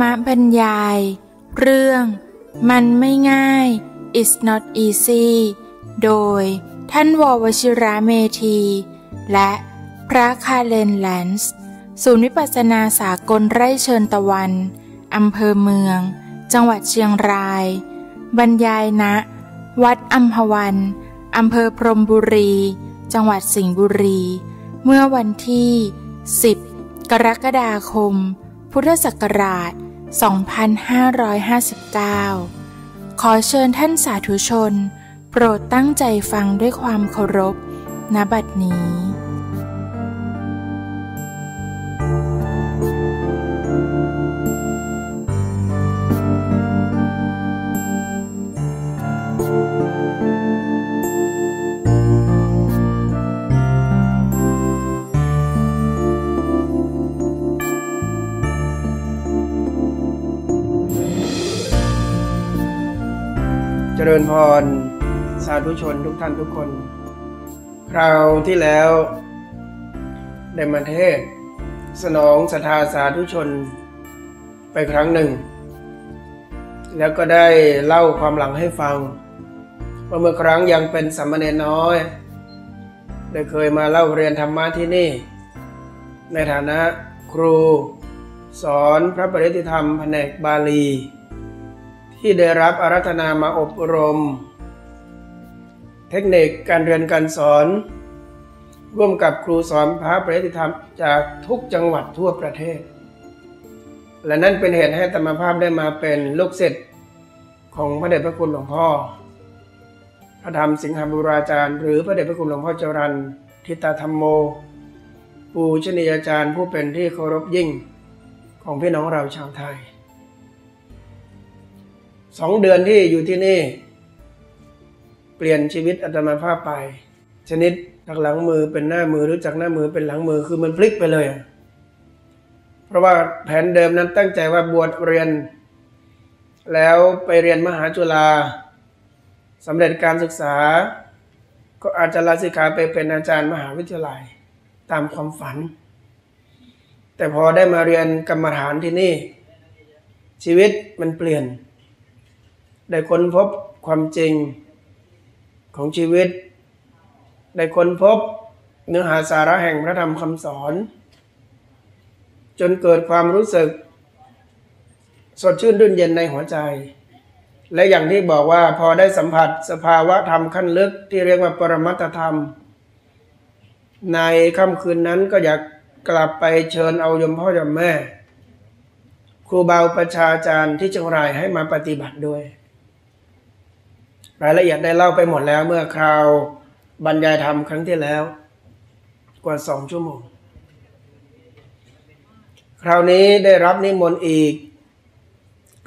มบรรยาย เรื่อง มันไม่ง่าย it's not easy โดยท่านววชิระเมธี และพระคาเลนแลนส์ศูนย์วิปัสสนาสากลไร่เชิญตะวัน อำเภอเมือง จังหวัดเชียงราย บรรยายณวัดอัมพวันอำเภอพรมบุรี จังหวัดสิงห์บุรี เมื่อวันที่ 10 กรกฎาคม พุทธศักราช 2559 ขอเชิญท่านสาธุชน โปรดตั้งใจฟังด้วยความเคารพณบัดนี้ ริญพร สาธุชนทุกท่านทุกคน คราวที่แล้วได้มาเทศ สนองศรัทธาสาธุชนไปครั้งหนึ่ง แล้วก็ได้เล่าความหลังให้ฟังว่าเมื่อครั้งยังเป็นสามเณรน้อย ได้เคยมาเล่าเรียนธรรมะที่นี่ ในฐานะครู สอนพระปริยติธรรมแผนกบาลี ที่ได้รับอารัธนามาอบรม เทคนิคการเรียนการสอน ร่วมกับครูสอนพระปริยธรรมจากทุกจังหวัดทั่วประเทศ และนั่นเป็นเหตุให้ธรรมภาพได้มาเป็นลูกศิษย์ของพระเดชพระคุณหลวงพ่อ พระธรรมสิงหบุราจารย์ หรือพระเดชพระคุณหลวงพ่อเจรันทิตาธรรมโม ปูชนียาจารย์ผู้เป็นที่เคารพยิ่งของพี่น้องเราชาวไทย สองเดือนที่อยู่ที่นี่ เปลี่ยนชีวิตอาตมาภาพไป ชนิดจากหลังมือเป็นหน้ามือหรือจากหน้ามือเป็นหลังมือคือมันพลิกไปเลย เพราะว่าแผนเดิมนั้นตั้งใจว่าบวชเรียน แล้วไปเรียนมหาจุฬาสำเร็จการศึกษา ก็อาจจะลาสิกขาไปเป็นอาจารย์มหาวิทยาลัยตามความฝัน แต่พอได้มาเรียนกรรมฐานที่นี่ ชีวิตมันเปลี่ยน ได้ค้นพบความจริงของชีวิต ได้ค้นพบเนื้อหาสาระแห่งพระธรรมคำสอน จนเกิดความรู้สึก สดชื่นรื่นเย็นในหัวใจ และอย่างที่บอกว่าพอได้สัมผัสสภาวะธรรมขั้นลึกที่เรียกว่าปรมัตธรรม ในค่ำคืนนั้นก็อยากกลับไปเชิญเอายมพ่อยมแม่ ครูบาประชาจารย์ที่จังไรให้มาปฏิบัติด้วย รายละเอียดได้เล่าไปหมดแล้วเมื่อคราวบรรยายธรรมครั้งที่แล้ว กว่าสองชั่วโมง คราวนี้ได้รับนิมนต์อีก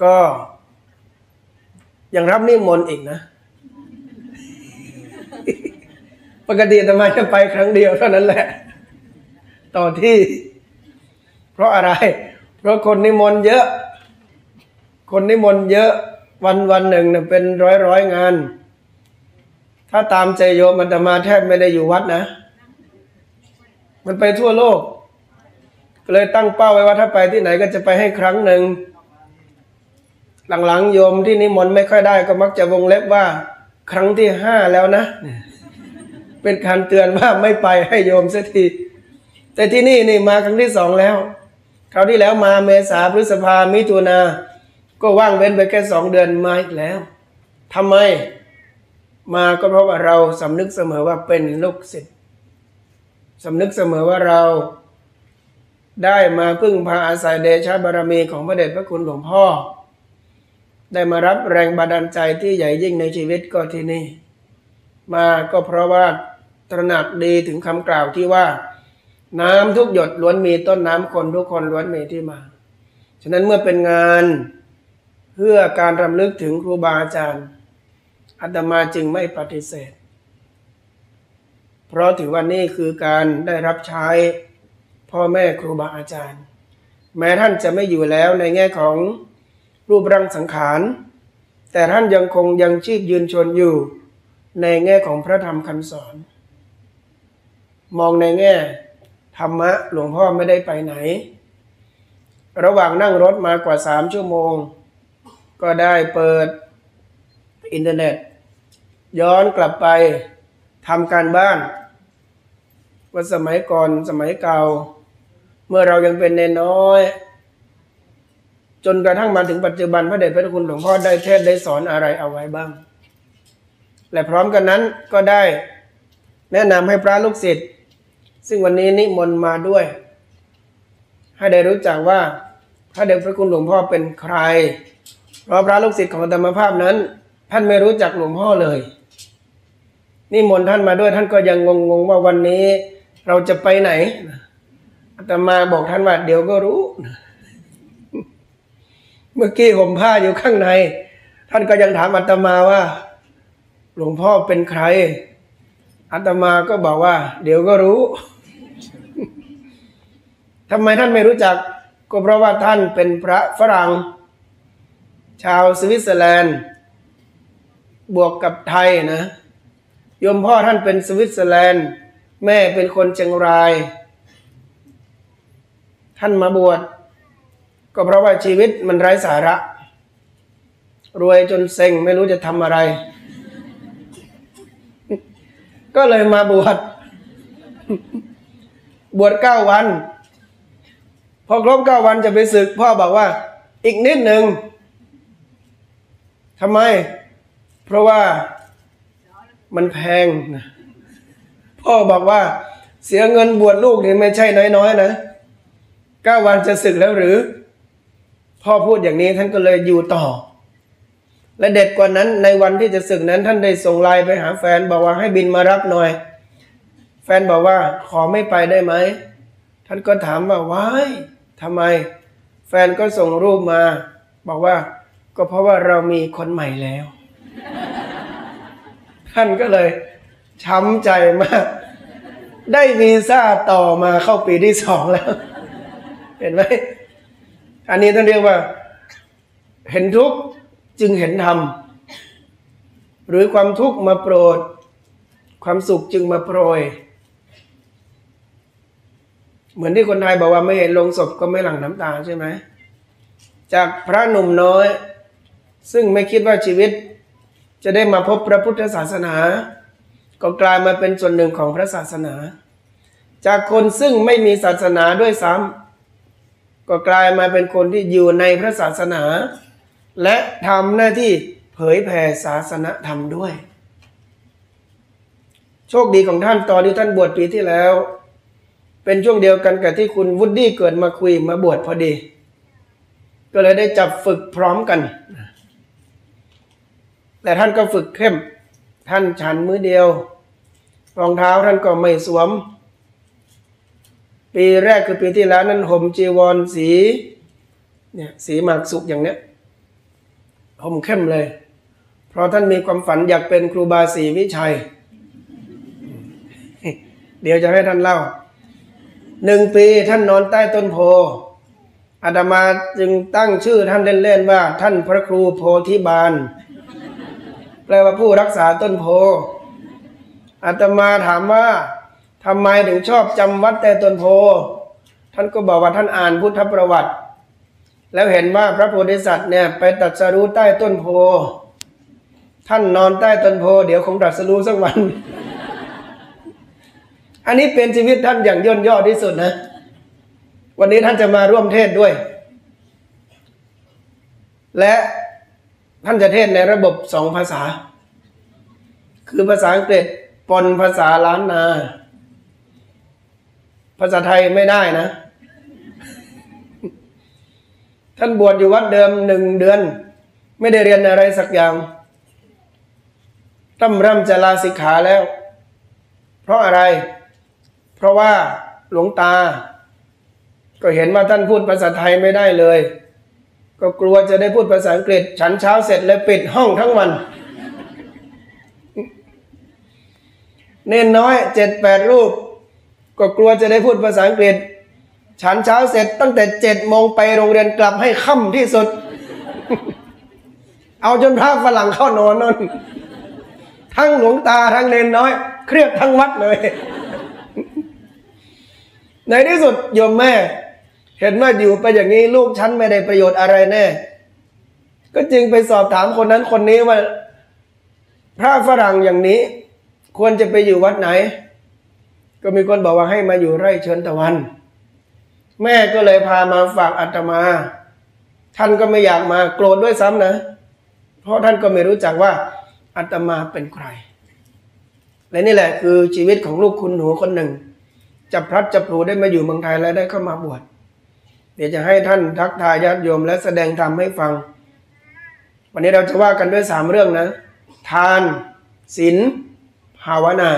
ก็ยังรับนิมนต์อีกนะ ปกติทำไมจะไปครั้งเดียวเท่านั้นแหละ ต่อที่ เพราะอะไร เพราะคนนิมนต์เยอะ คนนิมนต์เยอะ วันวันหนึ่งเนี่ยเป็นร้อยร้อยงาน ถ้าตามใจโยมมันจะมาแทบไม่ได้อยู่วัดนะ มันไปทั่วโลกก็เลยตั้งเป้าไว้ว่าถ้าไปที่ไหนก็จะไปให้ครั้งหนึ่ง หลังๆโยมที่นิมนต์ไม่ค่อยได้ก็มักจะวงเล็บว่า ครั้งที่ห้าแล้วนะ เป็นการเตือนว่าไม่ไปให้โยมสักที แต่ที่นี่นี่มาครั้งที่สองแล้ว คราวที่แล้วมาเมษาพฤษภามิถุนา ก็ว่างเว้นไปแค่สองเดือนมาอีกแล้วทำไม มาก็เพราะว่าเราสำนึกเสมอว่าเป็นลูกศิษย์สำนึกเสมอว่าเราได้มาพึ่งพาอาศัยเดชะบารมีของพระเดชพระคุณหลวงพ่อ ได้มารับแรงบันดาลใจที่ใหญ่ยิ่งในชีวิตก็ที่นี่ มาก็เพราะว่าตระหนักดีถึงคำกล่าวที่ว่า น้ำทุกหยดล้วนมีต้นน้ำคนทุกคนล้วนมีที่มา ฉะนั้นเมื่อเป็นงาน พื่อการรำลึกถึงครูบาอาจารย์อาตมาจึงไม่ปฏิเสธ เพราะถือว่านี่คือการได้รับใช้พ่อแม่ครูบาอาจารย์ แม้ท่านจะไม่อยู่แล้วในแง่ของรูปร่างสังขาร แต่ท่านยังคงยังชีพยืนชนอยู่ในแง่ของพระธรรมคำสอน มองในแง่ธรรมะหลวงพ่อไม่ได้ไปไหน ระหว่างนั่งรถมากว่าสามชั่วโมง ก็ได้เปิดอินเทอร์เน็ต ย้อนกลับไปทำการบ้าน ว่าสมัยก่อนสมัยเก่า เมื่อเรายังเป็นเนน้อย จนกระทั่งมาถึงปัจจุบันพระเดชพระคุณหลวงพ่อได้เทศได้สอนอะไรเอาไว้บ้าง และพร้อมกันนั้นก็ได้แนะนำให้พระลูกศิษย์ซึ่งวันนี้นิมนต์มาด้วย ให้ได้รู้จักว่าพระเดชพระคุณหลวงพ่อเป็นใคร ราะพระลูกศิษย์ของธรรมภาพนั้น ท่านไม่รู้จักหลวงพ่อเลยนิมนท่านมาด้วยท่านก็ยังงงๆว่าวันนี้เราจะไปไหนอาตมาบอกท่านว่าเดี๋ยวก็รู้ เมื่อกี้ห่มผ้าอยู่ข้างใน ท่านก็ยังถามอาตมาว่า หลวงพ่อเป็นใครอาตมาก็บอกว่า เดี๋ยวก็รู้ทำไมท่านไม่รู้จัก ก็เพราะว่าท่านเป็นพระฝรั่ง ชาวสวิตเซอร์แลนด์ บวกกับไทยนะโยมพ่อท่านเป็นสวิตเซอร์แลนด์ แม่เป็นคนเชียงราย ท่านมาบวชก็เพราะว่าชีวิตมันไร้สาระ รวยจนเซ็งไม่รู้จะทำอะไร ก็เลยมาบวชบวชเก้าวัน พอครบเก้าวันจะไปศึก พ่อบอกว่า อีกนิดหนึ่ง ทำไม เพราะว่ามันแพงนะพ่อบอกว่า เสียเงินบวชลูกนี่ไม่ใช่น้อยๆนะเก้าวันจะศึกแล้วหรือ พ่อพูดอย่างนี้ท่านก็เลยอยู่ต่อ และเด็ดกว่านั้นในวันที่จะศึกนั้นท่านได้ส่งไลน์ไปหาแฟนบอกว่าให้บินมารับหน่อย แฟนบอกว่าขอไม่ไปได้ไหม ท่านก็ถามว่าว้ายทำไม แฟนก็ส่งรูปมา บอกว่า ก็เพราะว่าเรามีคนใหม่แล้ว ท่านก็เลยช้ำใจมาก ได้วีซ่าต่อมาเข้าปีที่สองแล้ว เห็นไหมอันนี้ท่านเรียกว่า เห็นทุกข์จึงเห็นธรรม หรือความทุกข์มาโปรด ความสุขจึงมาโปรย เหมือนที่คนไทยบอกว่าไม่เห็นลงศพก็ไม่หลั่งน้ำตาใช่ไหมจากพระหนุ่มน้อย ซึ่งไม่คิดว่าชีวิตจะได้มาพบพระพุทธศาสนา ก็กลายมาเป็นส่วนหนึ่งของพระศาสนา จากคนซึ่งไม่มีศาสนาด้วยซ้ำก็กลายมาเป็นคนที่อยู่ในพระศาสนา และทำหน้าที่เผยแผ่ศาสนธรรมด้วย โชคดีของท่านตอนที่ท่านบวชปีที่แล้ว เป็นช่วงเดียวกันกับที่คุณวุฒิเกิดมาคุยมาบวชพอดี ก็เลยได้จับฝึกพร้อมกัน แต่ท่านก็ฝึกเข้ม ท่านฉันมือเดียว รองเท้าท่านก็ไม่สวม ปีแรกคือปีที่แล้วนั้นห่มจีวรสีเนี่ยสีหมากสุกอย่างเนี้ยห่มเข้มเลย เพราะท่านมีความฝันอยากเป็นครูบาศรีวิชัย เดี๋ยวจะให้ท่านเล่าหนึ่งปีท่านนอนใต้ต้นโพอาตมาจึงตั้งชื่อท่านเล่นๆว่า ท่านพระครูโพธิบาล แปลว่าผู้รักษาต้นโพอาตมาถามว่าทำไมถึงชอบจำวัดแต่ต้นโพ ท่านก็บอกว่าท่านอ่านพุทธประวัติ แล้วเห็นว่าพระโพธิสัตว์เนี่ยไปตรัสรู้ใต้ต้นโพ ท่านนอนใต้ต้นโพ เดี๋ยวคงตรัสรู้สักวัน อันนี้เป็นชีวิตท่านอย่างย่นย่อที่สุดนะ วันนี้ท่านจะมาร่วมเทศด้วย และ ท่านจะเทศในระบบสองภาษา คือภาษาอังกฤษปนภาษาล้านนา ภาษาไทยไม่ได้นะ ท่านบวชอยู่วัดเดิมหนึ่งเดือน ไม่ได้เรียนอะไรสักอย่างตั้มร่ำจะลาสิกขาแล้ว เพราะอะไร เพราะว่าหลวงตา ก็เห็นว่าท่านพูดภาษาไทยไม่ได้เลย ก็กลัวจะได้พูดภาษาอังกฤษ ฉันเช้าเสร็จเลยปิดห้องทั้งวัน เน้นน้อยเจ็ดแปดรูป ก็กลัวจะได้พูดภาษาอังกฤษ ฉันเช้าเสร็จตั้งแต่เจ็ดโมงไปโรงเรียนกลับให้ค่ำที่สุด เอาจนพระฝรั่งเข้านอนนอนทั้งหลวงตาทั้งเน้นน้อย เครียดทั้งวัดเลย ในที่สุดโยมแม่ เห็นว่าอยู่ไปอย่างนี้ลูกฉันไม่ได้ประโยชน์อะไรแน่ ก็จึงไปสอบถามคนนั้นคนนี้ว่า พระฝรั่งอย่างนี้ ควรจะไปอยู่วัดไหน ก็มีคนบอกว่าให้มาอยู่ไร่เชิญตะวัน แม่ก็เลยพามาฝากอาตมา ท่านก็ไม่อยากมาโกรธด้วยซ้ำนะ เพราะท่านก็ไม่รู้จักว่าอาตมาเป็นใคร และนี่แหละคือชีวิตของลูกคุณหนูคนหนึ่งจับพลัดจับผลูได้มาอยู่เมืองไทยและได้เข้ามาบวช ดี๋ยวจะให้ท่านทักทายญาติโยมและแสดงธรรมให้ฟัง วันนี้เราจะว่ากันด้วยสามเรื่องนะ ทานศีลภาวนา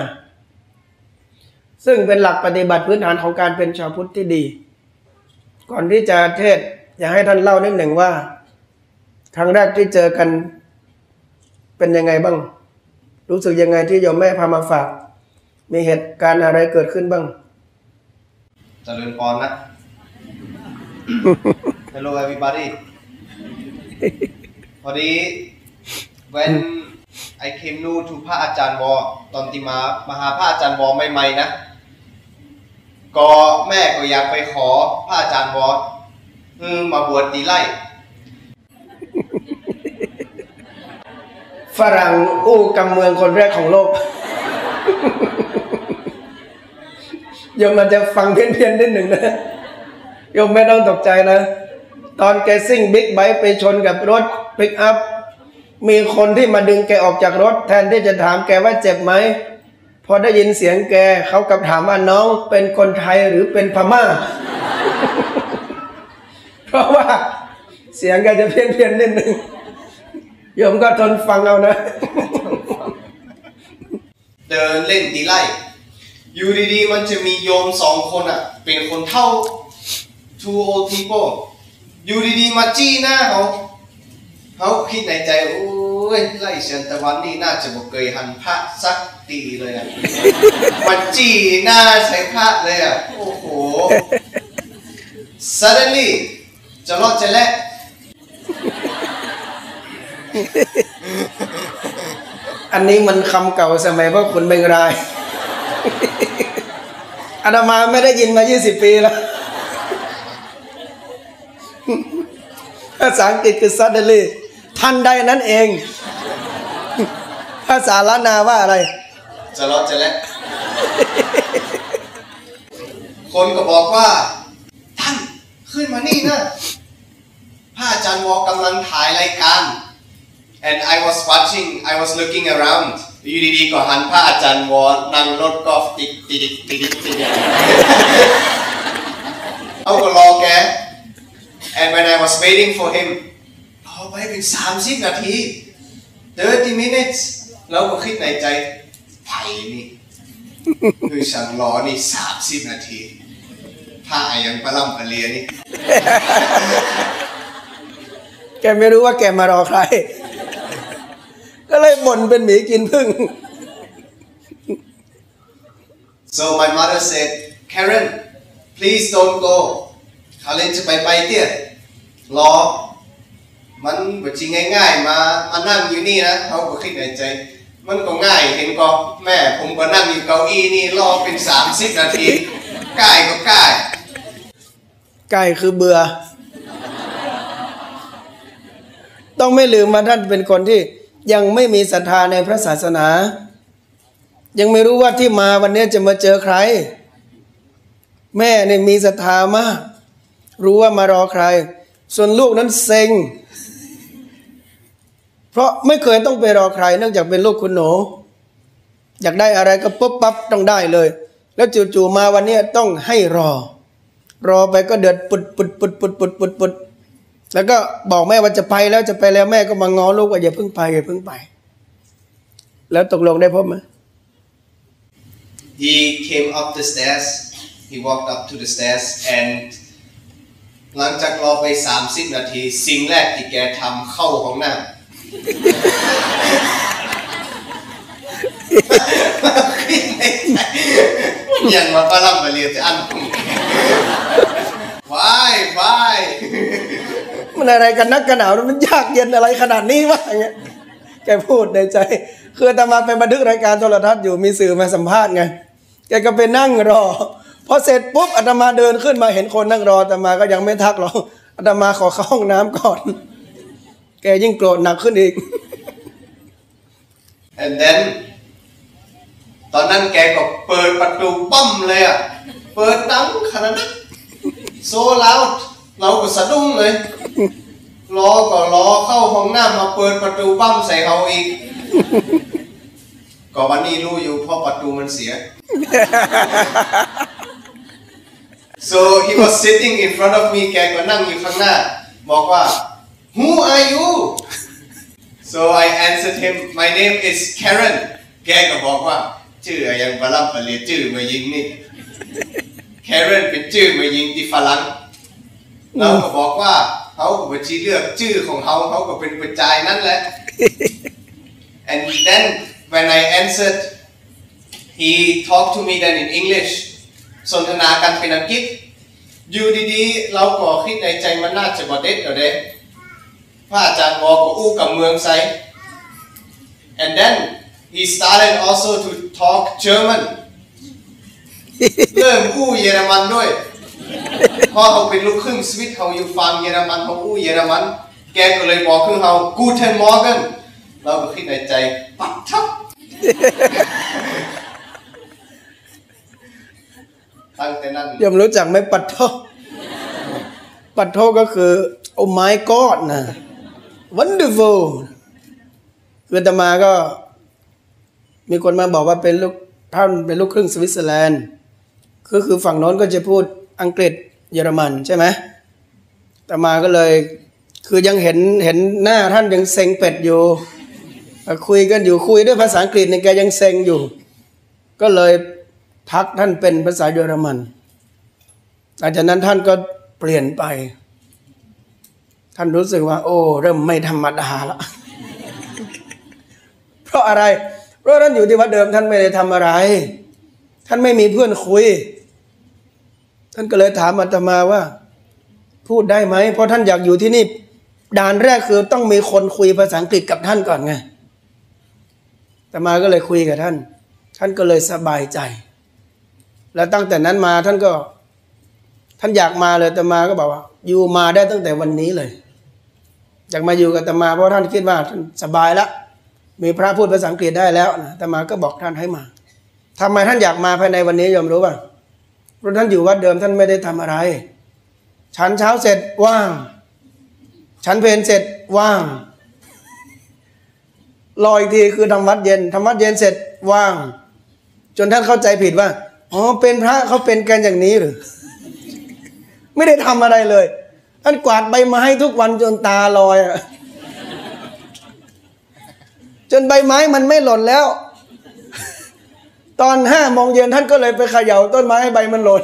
ซึ่งเป็นหลักปฏิบัติพื้นฐานของการเป็นชาวพุทธที่ดี ก่อนที่จะเทศอยากให้ท่านเล่านิดหนึ่งว่า ครั้งแรกที่เจอกันเป็นยังไงบ้าง รู้สึกยังไงที่โยมแม่พามาฝาก มีเหตุการณ์อะไรเกิดขึ้นบ้างเจริญพรนะ Hello everybody พอดี when I came new to พระอาจารย์วอตอนที่มามาหาพระอาจารย์วอใหม่ๆนะ ก็แม่ก็อยากไปขอพระอาจารย์วอคือมาบวชตีไล่ฝรั่งอู้กำเมืองคนแรกของโลกโยมมันจะฟังเพี้ยนๆนิดหนึ่งนะ โยมไม่ต้องตกใจนะ ตอนแกซิ่งบิ๊กไบค์ไปชนกับรถปิกอัพ มีคนที่มาดึงแกออกจากรถ แทนที่จะถามแกว่าเจ็บไหม พอได้ยินเสียงแกเขากับถามว่าน้องเป็นคนไทยหรือเป็นพม่า เพราะว่าเสียงแกจะเพี้ยนๆนิดนึงโยมก็ทนฟังเอานะ เดินเล่นตีไล่อยู่ดีๆมันจะมีโยมสองคนอะ เป็นคนเท่า two old people อยู่ดีๆมาจี้หน้าเขาเขาคิดในใจโอ้ยไล่เชิญตะวันนี่น่าจะบอกเคยหันพระสักตีเลยอะมันจี้หน้าใส่พระเลยอะโอ้โห suddenly จะรอดจะและอันนี้มันคำเก่าสมัยพ่อขุนเบงรายอาตมาไม่ได้ยินมา 20 ปีแล้ว ภาษาอังกฤษคือ suddenly ทันใดนั้นเอง ภาษาล้านนาว่าอะไร จะรอดจะและคนก็บอกว่า ท่านขึ้นมานี่นะพระอาจารย์วอกำลังถ่ายรายการ and I was watching I was looking around อยู่ดีๆก็หันพระอาจารย์วอนั่งรถกอล์ฟติดติดติดติดติดเอาก็รอแก and when I was waiting for him รอไปเป็น30 นาที 30 minutes เราก็คิดในใจไผ่นี่คือฉันรอนี่ 30 นาทีถ้าไอ้ยังปลาล่ำปลาเลียนี่ แกไม่รู้ว่าแกมารอใคร ก็เลยบ่นเป็นหมีกินพึ่ง so my mother said Karen please don't go คาเลนจะไปไปเตี้ยรอมันบ่จริงง่ายๆ มามานั่งอยู่นี่นะเขาก็คิดในใจ มันก็ง่ายเห็นก็แม่ผมก็นั่งอยู่เก้าอี้นี่รอเป็น30นาทีใกล้ก็ใกล้ไก่คือเบื่อ ต้องไม่ลืมมาท่านเป็นคนที่ยังไม่มีศรัทธาในพระศาสนา ยังไม่รู้ว่าที่มาวันนี้จะมาเจอใคร แม่เนี่ยมีศรัทธามาก รู้ว่ามารอใคร ส่วนลูกนั้นเซ็ง เพราะไม่เคยต้องไปรอใครเนื่องจากเป็นลูกคุณหนูอยากได้อะไรก็ปุ๊บปั๊บต้องได้เลย แล้วจู่ๆมาวันนี้ต้องให้รอ รอไปก็เดือดปุดปุดปุดปุดปุดปุดปุดแล้วก็บอกแม่ว่าจะไปแล้วจะไปแล้วแม่ก็มางอลูกว่าอย่าเพิ่งไปอย่าเพิ่งไป แล้วตกลงได้พบไหม he came up the stairs he walked up to the stairs and หลังจากรอไป 30 นาที สิ่งแรกที่แกทำเข้าห้องน้ำยังมาปลาล่ำมาเรียนจะอันวายวายมันอะไรกันนักกันหนาวมันยากเย็นอะไรขนาดนี้วะอย่างเงี้ยแกพูดในใจ คืออามาไปบันทึกรายการโทรทัศน์อยู่มีสื่อมาสัมภาษณ์ไง แกก็ไปนั่งรอ พอเสร็จปุ๊บอาตมาเดินขึ้นมาเห็นคนนั่งรออาตมาก็ยังไม่ทักหรอกอาตมาขอเข้าห้องน้ำก่อน แกยิ่งโกรธหนักขึ้นอีก and then ตอนนั้นแกก็เปิดประตูปั้มเลยอะ เปิดดังขนาดนั้น so loud เราก็สะดุ้งเลยรอก็รอเข้าห้องน้ำมาเปิดประตูปั้มใส่เขาอีก ก็วันนี้รู้อยู่เพราะประตูมันเสีย so he was sitting in front of me แกก็นั่งอยู่ข้างหน้า บอกว่า who are you so I answered him my name is Karen แกก็บอกว่าชื่อยังบลัมปะเลียชื่อมายิงนี่ Karen เป็นชื่อมายิงที่ฝรั่งเราก็บอกว่าเขาก็บัญชีเลือกชื่อของเขาเขาก็เป็นกระจายนั่นแหละ and then when I answered he talked to me then in English สนทนากันเป็นอังกฤษอยู่ดีๆ เราก็คิดในใจมันน่าจะบอเด็ดเดี๋ยวเด้พระอาจารย์บอกก็อู้กับเมืองไซ and then he started also to talk German เริ่มอู้เยอรมันด้วยเพราะเขาเป็นลูกครึ่งสวิตเขาอยู่ฟังเยอรมันเขาอู้เยอรมัน แกก็เลยบอกคือเขา Guten Morgen เราก็คิดในใจปัดทับ ตั้งแต่นั้นยมรู้จักไหมปัดโทปัดโทก็คือโอ้ my god นะ wonderful คือตมาก็ มีคนมาบอกว่าเป็นลูกท่านเป็นลูกครึ่งสวิตเซอร์แลนด์ก็คือฝั่งโน้นก็จะพูดอังกฤษเยอรมันใช่ไหมตมาก็เลย คือยังเห็นเห็นหน้าท่านยังเซ็งเป็ดอยู่ คุยกันอยู่คุยด้วยภาษาอังกฤษเนี่ยแกยังเซ็งอยู่ ก็เลย ทักท่านเป็นภาษาเยอรมันหลังจากนั้นท่านก็เปลี่ยนไป ท่านรู้สึกว่า โอ้ เริ่มไม่ธรรมดาละเพราะอะไร เพราะท่านอยู่ที่วัดเดิมท่านไม่ได้ทำอะไร ท่านไม่มีเพื่อนคุย ท่านก็เลยถามอาตมาว่า พูดได้ไหมเพราะท่านอยากอยู่ที่นี่ด่านแรกคือต้องมีคนคุยภาษาอังกฤษกับท่านก่อนไงอาตมาก็เลยคุยกับท่าน ท่านก็เลยสบายใจ แล้วตั้งแต่นั้นมาท่านก็ ท่านอยากมาเลยแต่มาก็บอกว่า อยู่มาได้ตั้งแต่วันนี้เลยอยากมาอยู่กับตมาเพราะท่านคิดว่าท่านสบายแล้วมีพระพูดภาษาอังกฤษได้แล้วนะตมาก็บอกท่านให้มาทำไมท่านอยากมาภายในวันนี้ยอมรู้ป่ะเพราะท่านอยู่วัดเดิมท่านไม่ได้ทำอะไร ฉันเช้าเสร็จว่าง ฉันเพลนเสร็จว่างรออีกทีคือทำวัดเย็นทำวัดเย็นเสร็จว่าง จนท่านเข้าใจผิดว่า อ๋อเป็นพระเขาเป็นกันอย่างนี้หรือ ไม่ได้ทำอะไรเลยท่านกวาดใบไม้ทุกวันจนตาลอยอะจนใบไม้มันไม่หล่นแล้ว ตอนห้าโมงเย็นท่านก็เลยไปเขย่าต้นไม้ให้ใบมันหล่น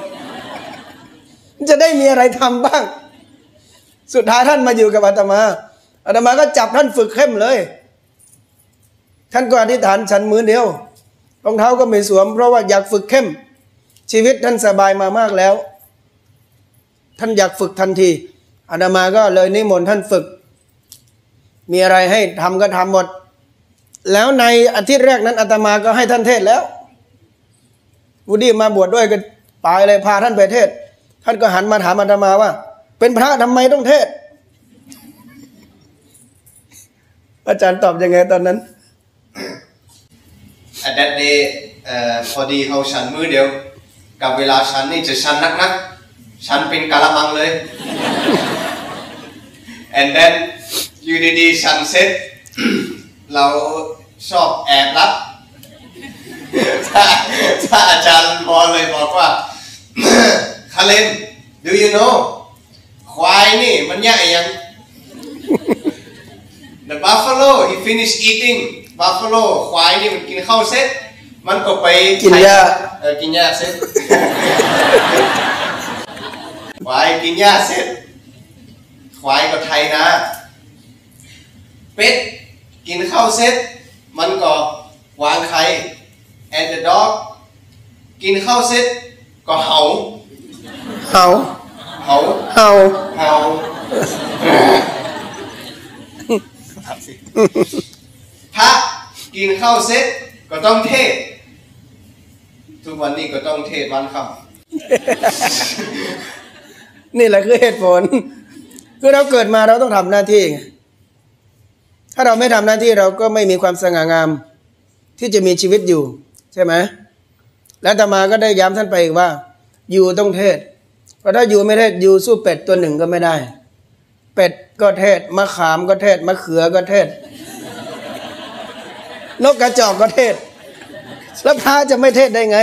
จะได้มีอะไรทำบ้าง สุดท้ายท่านมาอยู่กับอาตมาอาตมาก็จับท่านฝึกเข้มเลย ท่านก็อธิษฐานฉันมือเดียวรองเท้าก็ไม่สวม เพราะว่าอยากฝึกเข้ม ชีวิตท่านสบายมามากแล้ว ท่านอยากฝึกทันทีอาตมาก็เลยนิมนต์ท่านฝึก มีอะไรให้ทำก็ทำหมด แล้วในอาทิตย์แรกนั้นอาตมาก็ให้ท่านเทศแล้ววูดดี้มาบวชดด้วยก็ไปเลยพาท่านไปเทศ ท่านก็หันมาถามอาตมาว่า เป็นพระทำไมต้องเทศ อาจารย์ตอบยังไงตอนนั้น at that day เอ่อพอดีเขาชันมือเดียว กับเวลาชันนี่จะชันนักๆชันเป็นกะละมังเลย and then อยู่ดีๆชันเสร็จเราชอบแอบรับถ้าถ้าอาจารย์บอเลยบอกว่าคาเลน do you know ควายนี่มันยากยัง The buffalo he finished eating buffalo ควายนี่มันกินข้าวเสร็จ มันก็ไปกินหญ้าเออกินหญ้าเสร็จควายกินหญ้าเสร็จควายก็ไทยนะเป็ดกินข้าวเสร็จมันก็วางไข่ and the dog กินข้าวเสร็จก็เห่าเห่าเห่าเห่าเห่าพระกินข้าวเสร็จ ก็ต้องเทศ ทุกวันนี้ก็ต้องเทศวันคนี่แหละคือเหตุผล คือเราเกิดมาเราต้องทำหน้าที่ ถ้าเราไม่ทำหน้าที่เราก็ไม่มีความสง่างาม ที่จะมีชีวิตอยู่ ใช่ไหมแล้วตมาก็ได้ย้ำท่านไปอีกว่า อยู่ต้องเทศ เพราะถ้าอยู่ไม่เทศอยู่สู้เป็ดตัวหนึ่งก็ไม่ได้ เป็ดก็เทศมะขามก็เทศมะเขือก็เทศ นกกระจอกก็เทศ แล้วพระจะไม่เทศได้ไง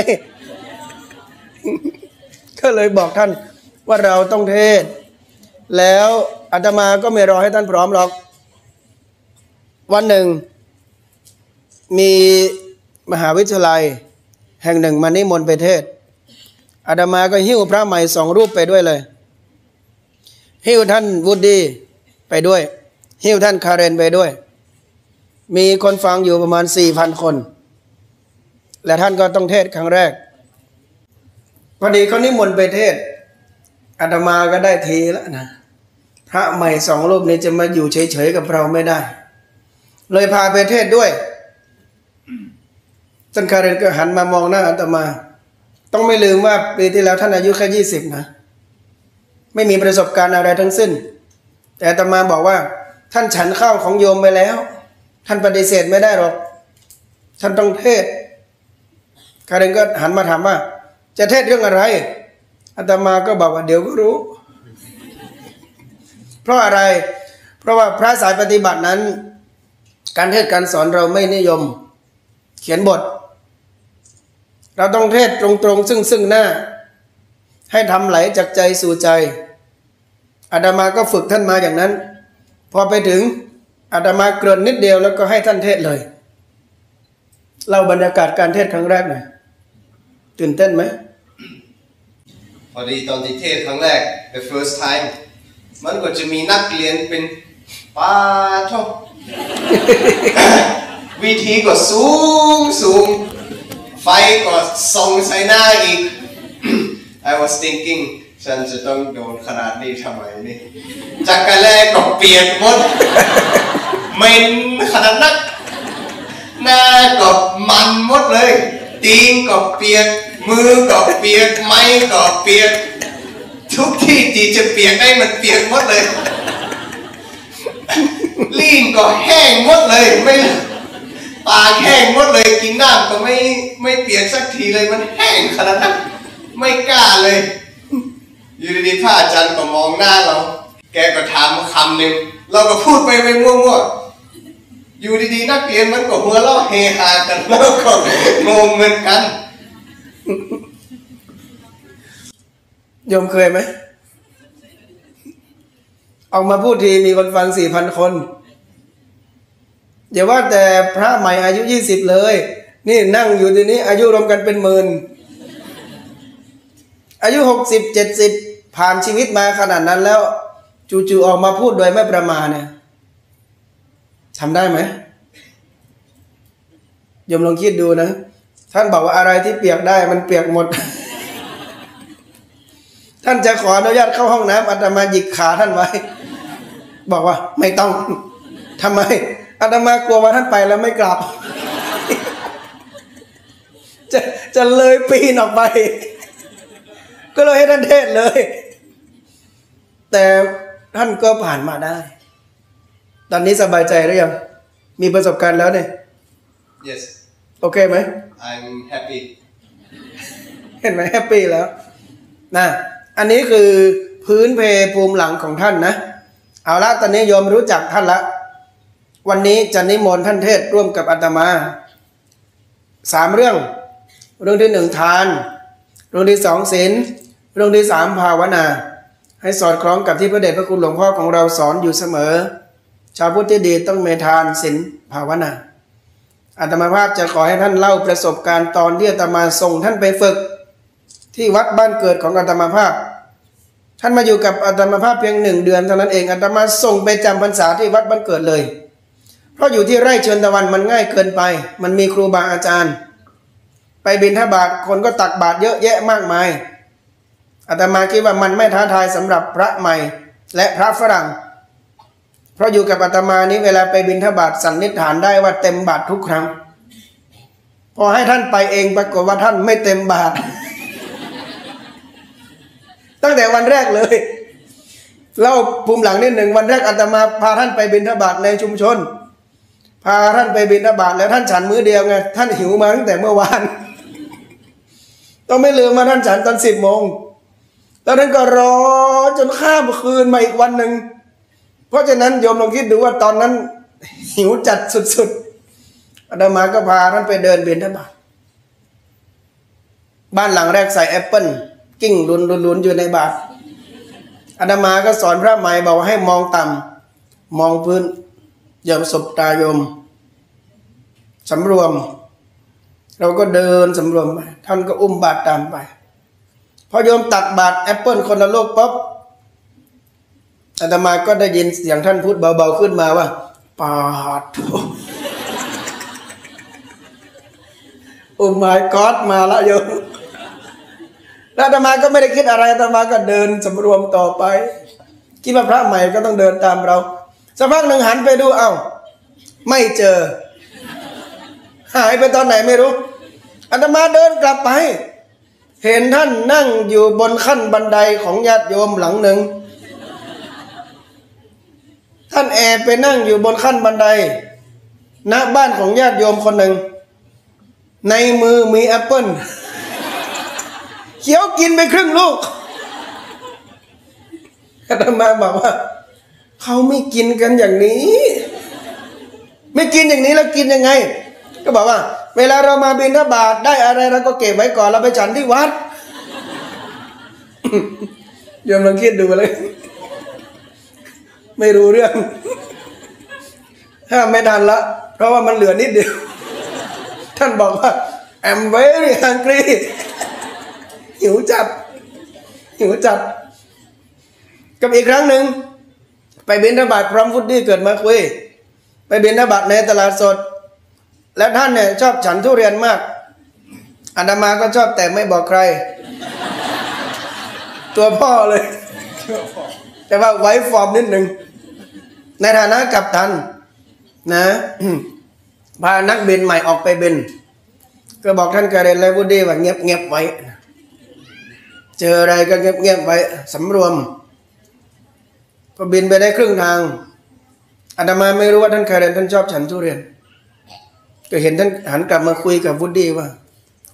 ก็เลยบอกท่านว่าเราต้องเทศ แล้วอาตมาก็ไม่รอให้ท่านพร้อมหรอก วันหนึ่ง มีมหาวิทยาลัย แห่งหนึ่งมานิมนต์ไปเทศอาตมาก็หิ้วพระใหม่สองรูปไปด้วยเลย หิ้วท่านวูดดี้ไปด้วย หิ้วท่านคาเรนไปด้วย มีคนฟังอยู่ประมาณสี่พันคน และท่านก็ต้องเทศครั้งแรก พอดีเขานิมนต์ไปเทศอาตมาก็ได้ทีแล้วนะ พระใหม่สองรูปนี้จะมาอยู่เฉยๆกับเราไม่ได้ เลยพาไปเทศด้วยท่านคาเรนก็หันมามองหน้าอาตมา ต้องไม่ลืมว่าปีที่แล้วท่านอายุแค่ยี่สิบนะ ไม่มีประสบการณ์อะไรทั้งสิ้น แต่อาตมาบอกว่า ท่านฉันข้าวของโยมไปแล้ว ท่านปฏิเสธไม่ได้หรอก ท่านต้องเทศคาเรนก็หันมาถามว่า จะเทศเรื่องอะไรอาตมาก็บอกว่าเดี๋ยวก็รู้ เพราะอะไร เพราะว่าพระสายปฏิบัตินั้น การเทศการสอนเราไม่นิยม เขียนบท เราต้องเทศตรงๆ ซึ่งซึ่งหน้า ให้ทำไหลจากใจสู่ใจอาตมาก็ฝึกท่านมาอย่างนั้น พอไปถึง อาตมาเกริ่นนิดเดียวแล้วก็ให้ท่านเทศเลยเล่าบรรยากาศการเทศครั้งแรกหน่อยตื่นเต้นไหมพอดีตอนที่เทศครั้งแรก the first time มันก็จะมีนักเรียนเป็นป้าทบวิธีก็สูงสูง ไฟก็ส่องใส่หน้าอีก I was thinking ฉันจะต้องโดนขนาดนี้ทำไมนี่จักรแลก็เปียกหมด เหม็นขนาดนักหน้าก็มันหมดเลย ตีนก็เปียก มือก็เปียก ไม้ก็เปียก ทุกที่ที่จะเปียกได้มันเปียกหมดเลยลีนก็แห้งหมดเลย ไม่ปากแห้งหมดเลย กินน้ำก็ไม่ไม่เปียกสักทีเลย มันแห้งขนาดนั้นไม่กล้าเลย อยู่ดีๆพระอาจารย์ก็มองหน้าเรา แกก็ถามคำหนึ่ง เราก็พูดไปไปมั่วๆ อยู่ดีๆนักเรียนมันก็หัวเราะเฮฮากันแล้วก็งงเหมือนกันโยมเคยไหมออกมาพูดทีมีคนฟังสี่พันคนอย่าว่าแต่พระใหม่อายุยี่สิบเลย นี่นั่งอยู่ทีนี้ อายุรวมกันเป็นหมื่นอายุหกสิบเจ็ดสิบผ่านชีวิตมาขนาดนั้นแล้ว จู่ๆออกมาพูดโดยไม่ประมาทเนี่ย ทำได้ไหมยมลองคิดดูนะ ท่านบอกว่าอะไรที่เปียกได้มันเปียกหมด ท่านจะขออนุญาตเข้าห้องน้ำอาตมาหยิกขาท่านไว้ บอกว่า ไม่ต้องทำไมอาตมากลัวว่าท่านไปแล้วไม่กลับ จะจะเลยปีนออกไป ก็เลยให้ท่านเทศเลย แต่ท่านก็ผ่านมาได้ ตอนนี้สบายใจหรือยัง มีประสบการณ์แล้วเนี่ย yes โอเคไหม I'm happy เห็นไหมแฮปปี้แล้วนะอันนี้คือพื้นเพภูมิหลังของท่านนะ เอาละตอนนี้โยมรู้จักท่านละ วันนี้จะนิมนต์ท่านเทศร่วมกับอาตมาสามเรื่อง เรื่องที่หนึ่งทาน เรื่องที่สองศีลเรื่องที่สามภาวนา ให้สอดคล้องกับที่พระเดชพระคุณหลวงพ่อของเราสอนอยู่เสมอ ชาวพุทธที่ดีต้องเมทานศีลภาวนาอาตมาภาพจะขอให้ท่านเล่าประสบการณ์ตอนที่อาตมาส่งท่านไปฝึก ที่วัดบ้านเกิดของอาตมาภาพ ท่านมาอยู่กับอาตมาภาพเพียงหนึ่งเดือนเท่านั้นเองอาตมาส่งไปจำพรรษาที่วัดบ้านเกิดเลย เพราะอยู่ที่ไร่เชิญตะวันมันง่ายเกินไป มันมีครูบาอาจารย์ ไปบินทบาทคนก็ตักบาตรเยอะแยะมากมายอาตมาคิดว่ามันไม่ท้าทายสำหรับพระใหม่ และพระฝรั่ง เพราะอยู่กับอาตมานี้เวลาไปบินทบาทสันนิษฐานได้ว่าเต็มบาททุกครั้ง พอให้ท่านไปเองปรากฏว่าท่านไม่เต็มบาท ตั้งแต่วันแรกเลยเล่าภูมิหลังนิดหนึ่งวันแรกอาตมาพาท่านไปบิณฑบาตในชุมชน พาท่านไปบิณฑบาตแล้วท่านฉันมื้อเดียวไงท่านหิวมาตั้งแต่เมื่อวานต้องไม่ลืมมาท่านฉันตอนสิบโมงแล้วท่านก็รอจนข้ามคืนมาอีกวันหนึ่ง เพราะฉะนั้นโยมลองคิดดูว่าตอนนั้น หิวจัดสุดๆอาตมาก็พาท่านไปเดินเบิณฑบาตบ้านหลังแรกใส่แอปเปิลกิ้งลุนลุนลุนอยู่ในบาทอาตมาก็สอนพระใหม่บอกว่าให้มองต่ำมองพื้นอย่าสบตาโยมสำรวม เราก็เดินสำรวมไปท่านก็อุ้มบาตรตามไปพอโยมตักบาตรแอปเปิลคนละโลกปั๊บ อาตมาก็ได้ยินเสียงท่านพูดเบาๆขึ้นมาว่าปาดโอ้ my god มาแล้วโยมแล้วอาตมาก็ไม่ได้คิดอะไรอาตมาก็เดินสำรวมต่อไป คิดว่าพระใหม่ก็ต้องเดินตามเราสักพักหนึ่งหันไปดูเอ้า ไม่เจอ หายไปตอนไหนไม่รู้อาตมาเดินกลับไป เห็นท่านนั่งอยู่บนขั้นบันไดของญาติโยมหลังหนึ่ง ท่านแอบไปนั่งอยู่บนขั้นบันไดณบ้านของญาติโยมคนหนึ่ง ในมือมีแอปเปิ้ลเขียวกินไปครึ่งลูกอาตมาบอกว่า เขาไม่กินกันอย่างนี้ ไม่กินอย่างนี้แล้วกินยังไง ก็บอกว่า เวลาเรามาบินทบาทได้อะไรเราก็เก็บไว้ก่อนเราไปฉันที่วัดโยมลองคิดดูเลย ไม่รู้เรื่อง ห้ามไม่ทันละ เพราะว่ามันเหลือนิดเดียว ท่านบอกว่า I'm very hungry หิวจัด หิวจัด กับอีกครั้งหนึ่ง ไปบินทบาทพร้อมฟุตดี้เกิดมาคุย ไปบินทบาทในตลาดสด แล้วท่านเนี่ยชอบฉันทุเรียนมากอามาก็ชอบแต่ไม่บอกใคร ตัวพ่อเลย แต่ว่าไว้ฟอร์มนิดหนึ่ง ในฐานะกัปตันนะพานักบินใหม่ออกไปบิน ก็บอกท่านกาเรนและวูดดี้ว่าเงียบเงียบไว้ เจออะไรก็เงียบเงียบไว้สำรวมพอบินไปได้ครึ่งทางอาตมาไม่รู้ว่าท่านคาเรนท่านชอบฉันทุเรียน ก็เห็นท่านหันกลับมาคุยกับวูดดี้ว่า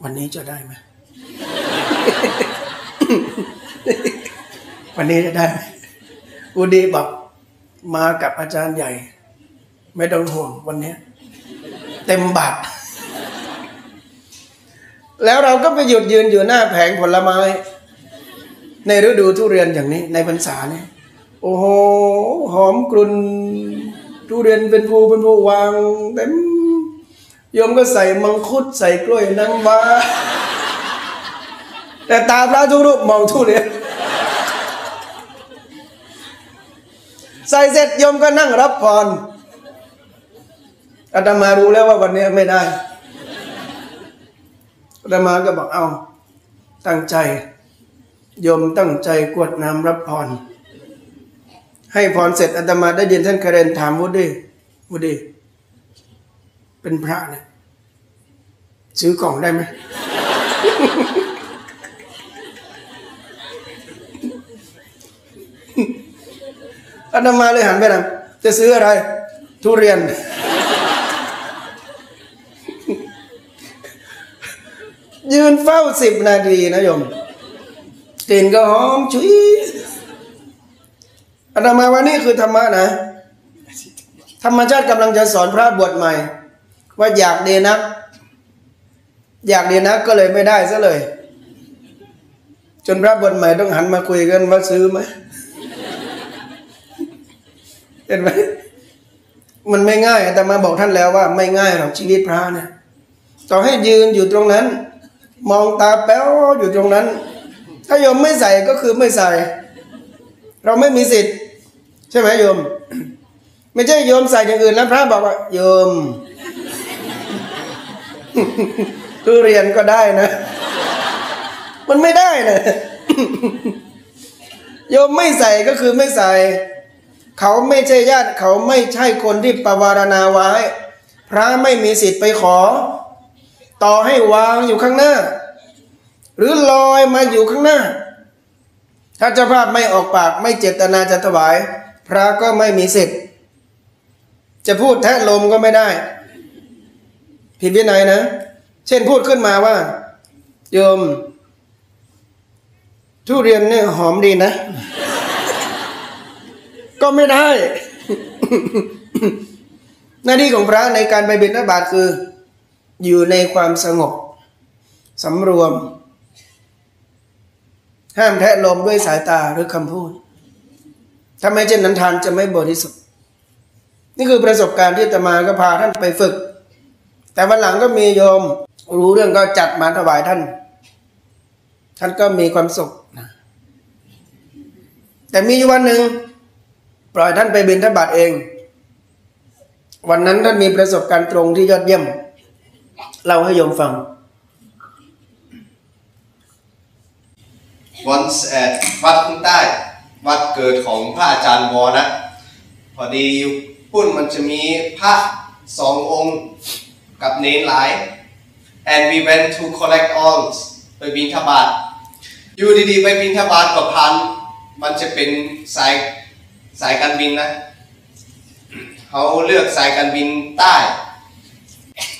วันนี้จะได้ไหมวันนี้จะได้ไหมวูดดี้บอก มากับอาจารย์ใหญ่ ไม่ต้องห่วงวันนี้ เต็มบาทแล้วเราก็ไปหยุดยืนอยู่หน้าแผงผลไม้ ในฤดูทุเรียนอย่างนี้ ในพรรษาเนี่ยโอ้โหหอมกลุ่นทุเรียนเป็นภูเป็นภูวางเต็มโยมก็ใส่มังคุดใส่กล้วยน้ำว้าแต่ตาพระทุกรูปมองทุเรียน ใส่เสร็จโยมก็นั่งรับพรอาตมารู้แล้วว่าวันนี้ไม่ได้อาตมาก็บอกเอา ตั้งใจโยมตั้งใจกวดน้ำรับพร ให้พรเสร็จอาตมาได้ยินท่านคาเรนถามวุฒิวุฒิเป็นพระเนี่ยซื้อกล่องได้ไหม อาตมาเลยหันไปนะจะซื้ออะไร ทุเรียน ยืนเฝ้าสิบนาทีนะโยมกลิ่นก็หอมชุยอาตมาว่านี่คือธรรมะนะ ธรรมชาติกำลังจะสอนพระบวชใหม่ ว่าอยากเดนัก อยากเดนักก็เลยไม่ได้ซะเลย จนพระบวชใหม่ต้องหันมาคุยกันว่าซื้อไหม ห็นไหมมันไม่ง่ายแต่มาบอกท่านแล้วว่า ไม่ง่ายหรอกชีวิตพระเนี่ยต่อให้ยืนอยู่ตรงนั้น มองตาแป๊วอยู่ตรงนั้น ถ้าโยมไม่ใส่ก็คือไม่ใส่ เราไม่มีสิทธิ์ ใช่ไหมโยม ไม่ใช่โยมใส่อย่างอื่นแล้วพระบอกว่า โยมทุเรียนก็ได้นะ มันไม่ได้นะโยมไม่ใส่ก็คือไม่ใส่ เขาไม่ใช่ญาติเขาไม่ใช่คนที่ประวารณาไว้ พระไม่มีสิทธิ์ไปขอ ต่อให้วางอยู่ข้างหน้า หรือลอยมาอยู่ข้างหน้า ถ้าเจ้าภาพไม่ออกปากไม่เจตนาจะถวาย พระก็ไม่มีสิทธิ์ จะพูดแทะลมก็ไม่ได้ ผิดวินัยนะ เช่นพูดขึ้นมาว่า โยม ทุเรียนเนี่ยหอมดีนะ ก็ไม่ได้ หน้าที่ของพระในการไปบิณฑบาตคือ อยู่ในความสงบสำรวม ห้ามแทะลมด้วยสายตาหรือคำพูดถ้าไม่เช่นนั้นทานจะไม่บริสุทธิ์ นี่คือประสบการณ์ที่ตมาก็พาท่านไปฝึก แต่วันหลังก็มีโยมรู้เรื่องก็จัดมาถวายท่าน ท่านก็มีความสุขนะแต่มีวันหนึ่ง ปล่อยท่านไปบินทบาทเอง วันนั้นท่านมีประสบการณ์ตรงที่ยอดเยี่ยมเล่าให้โยมฟัง once at วัดข้างใต้ วัดเกิดของพระอาจารย์วอนะพอดีอยู่ปุ่นมันจะมีพระสององค์กับเนนหลาย and we went to collect alms ไปบินทบาทอยู่ดีๆ ไปบินทบาทกับพัน มันจะเป็นสาย สายการบินนะเขาเลือกสายการบินใต้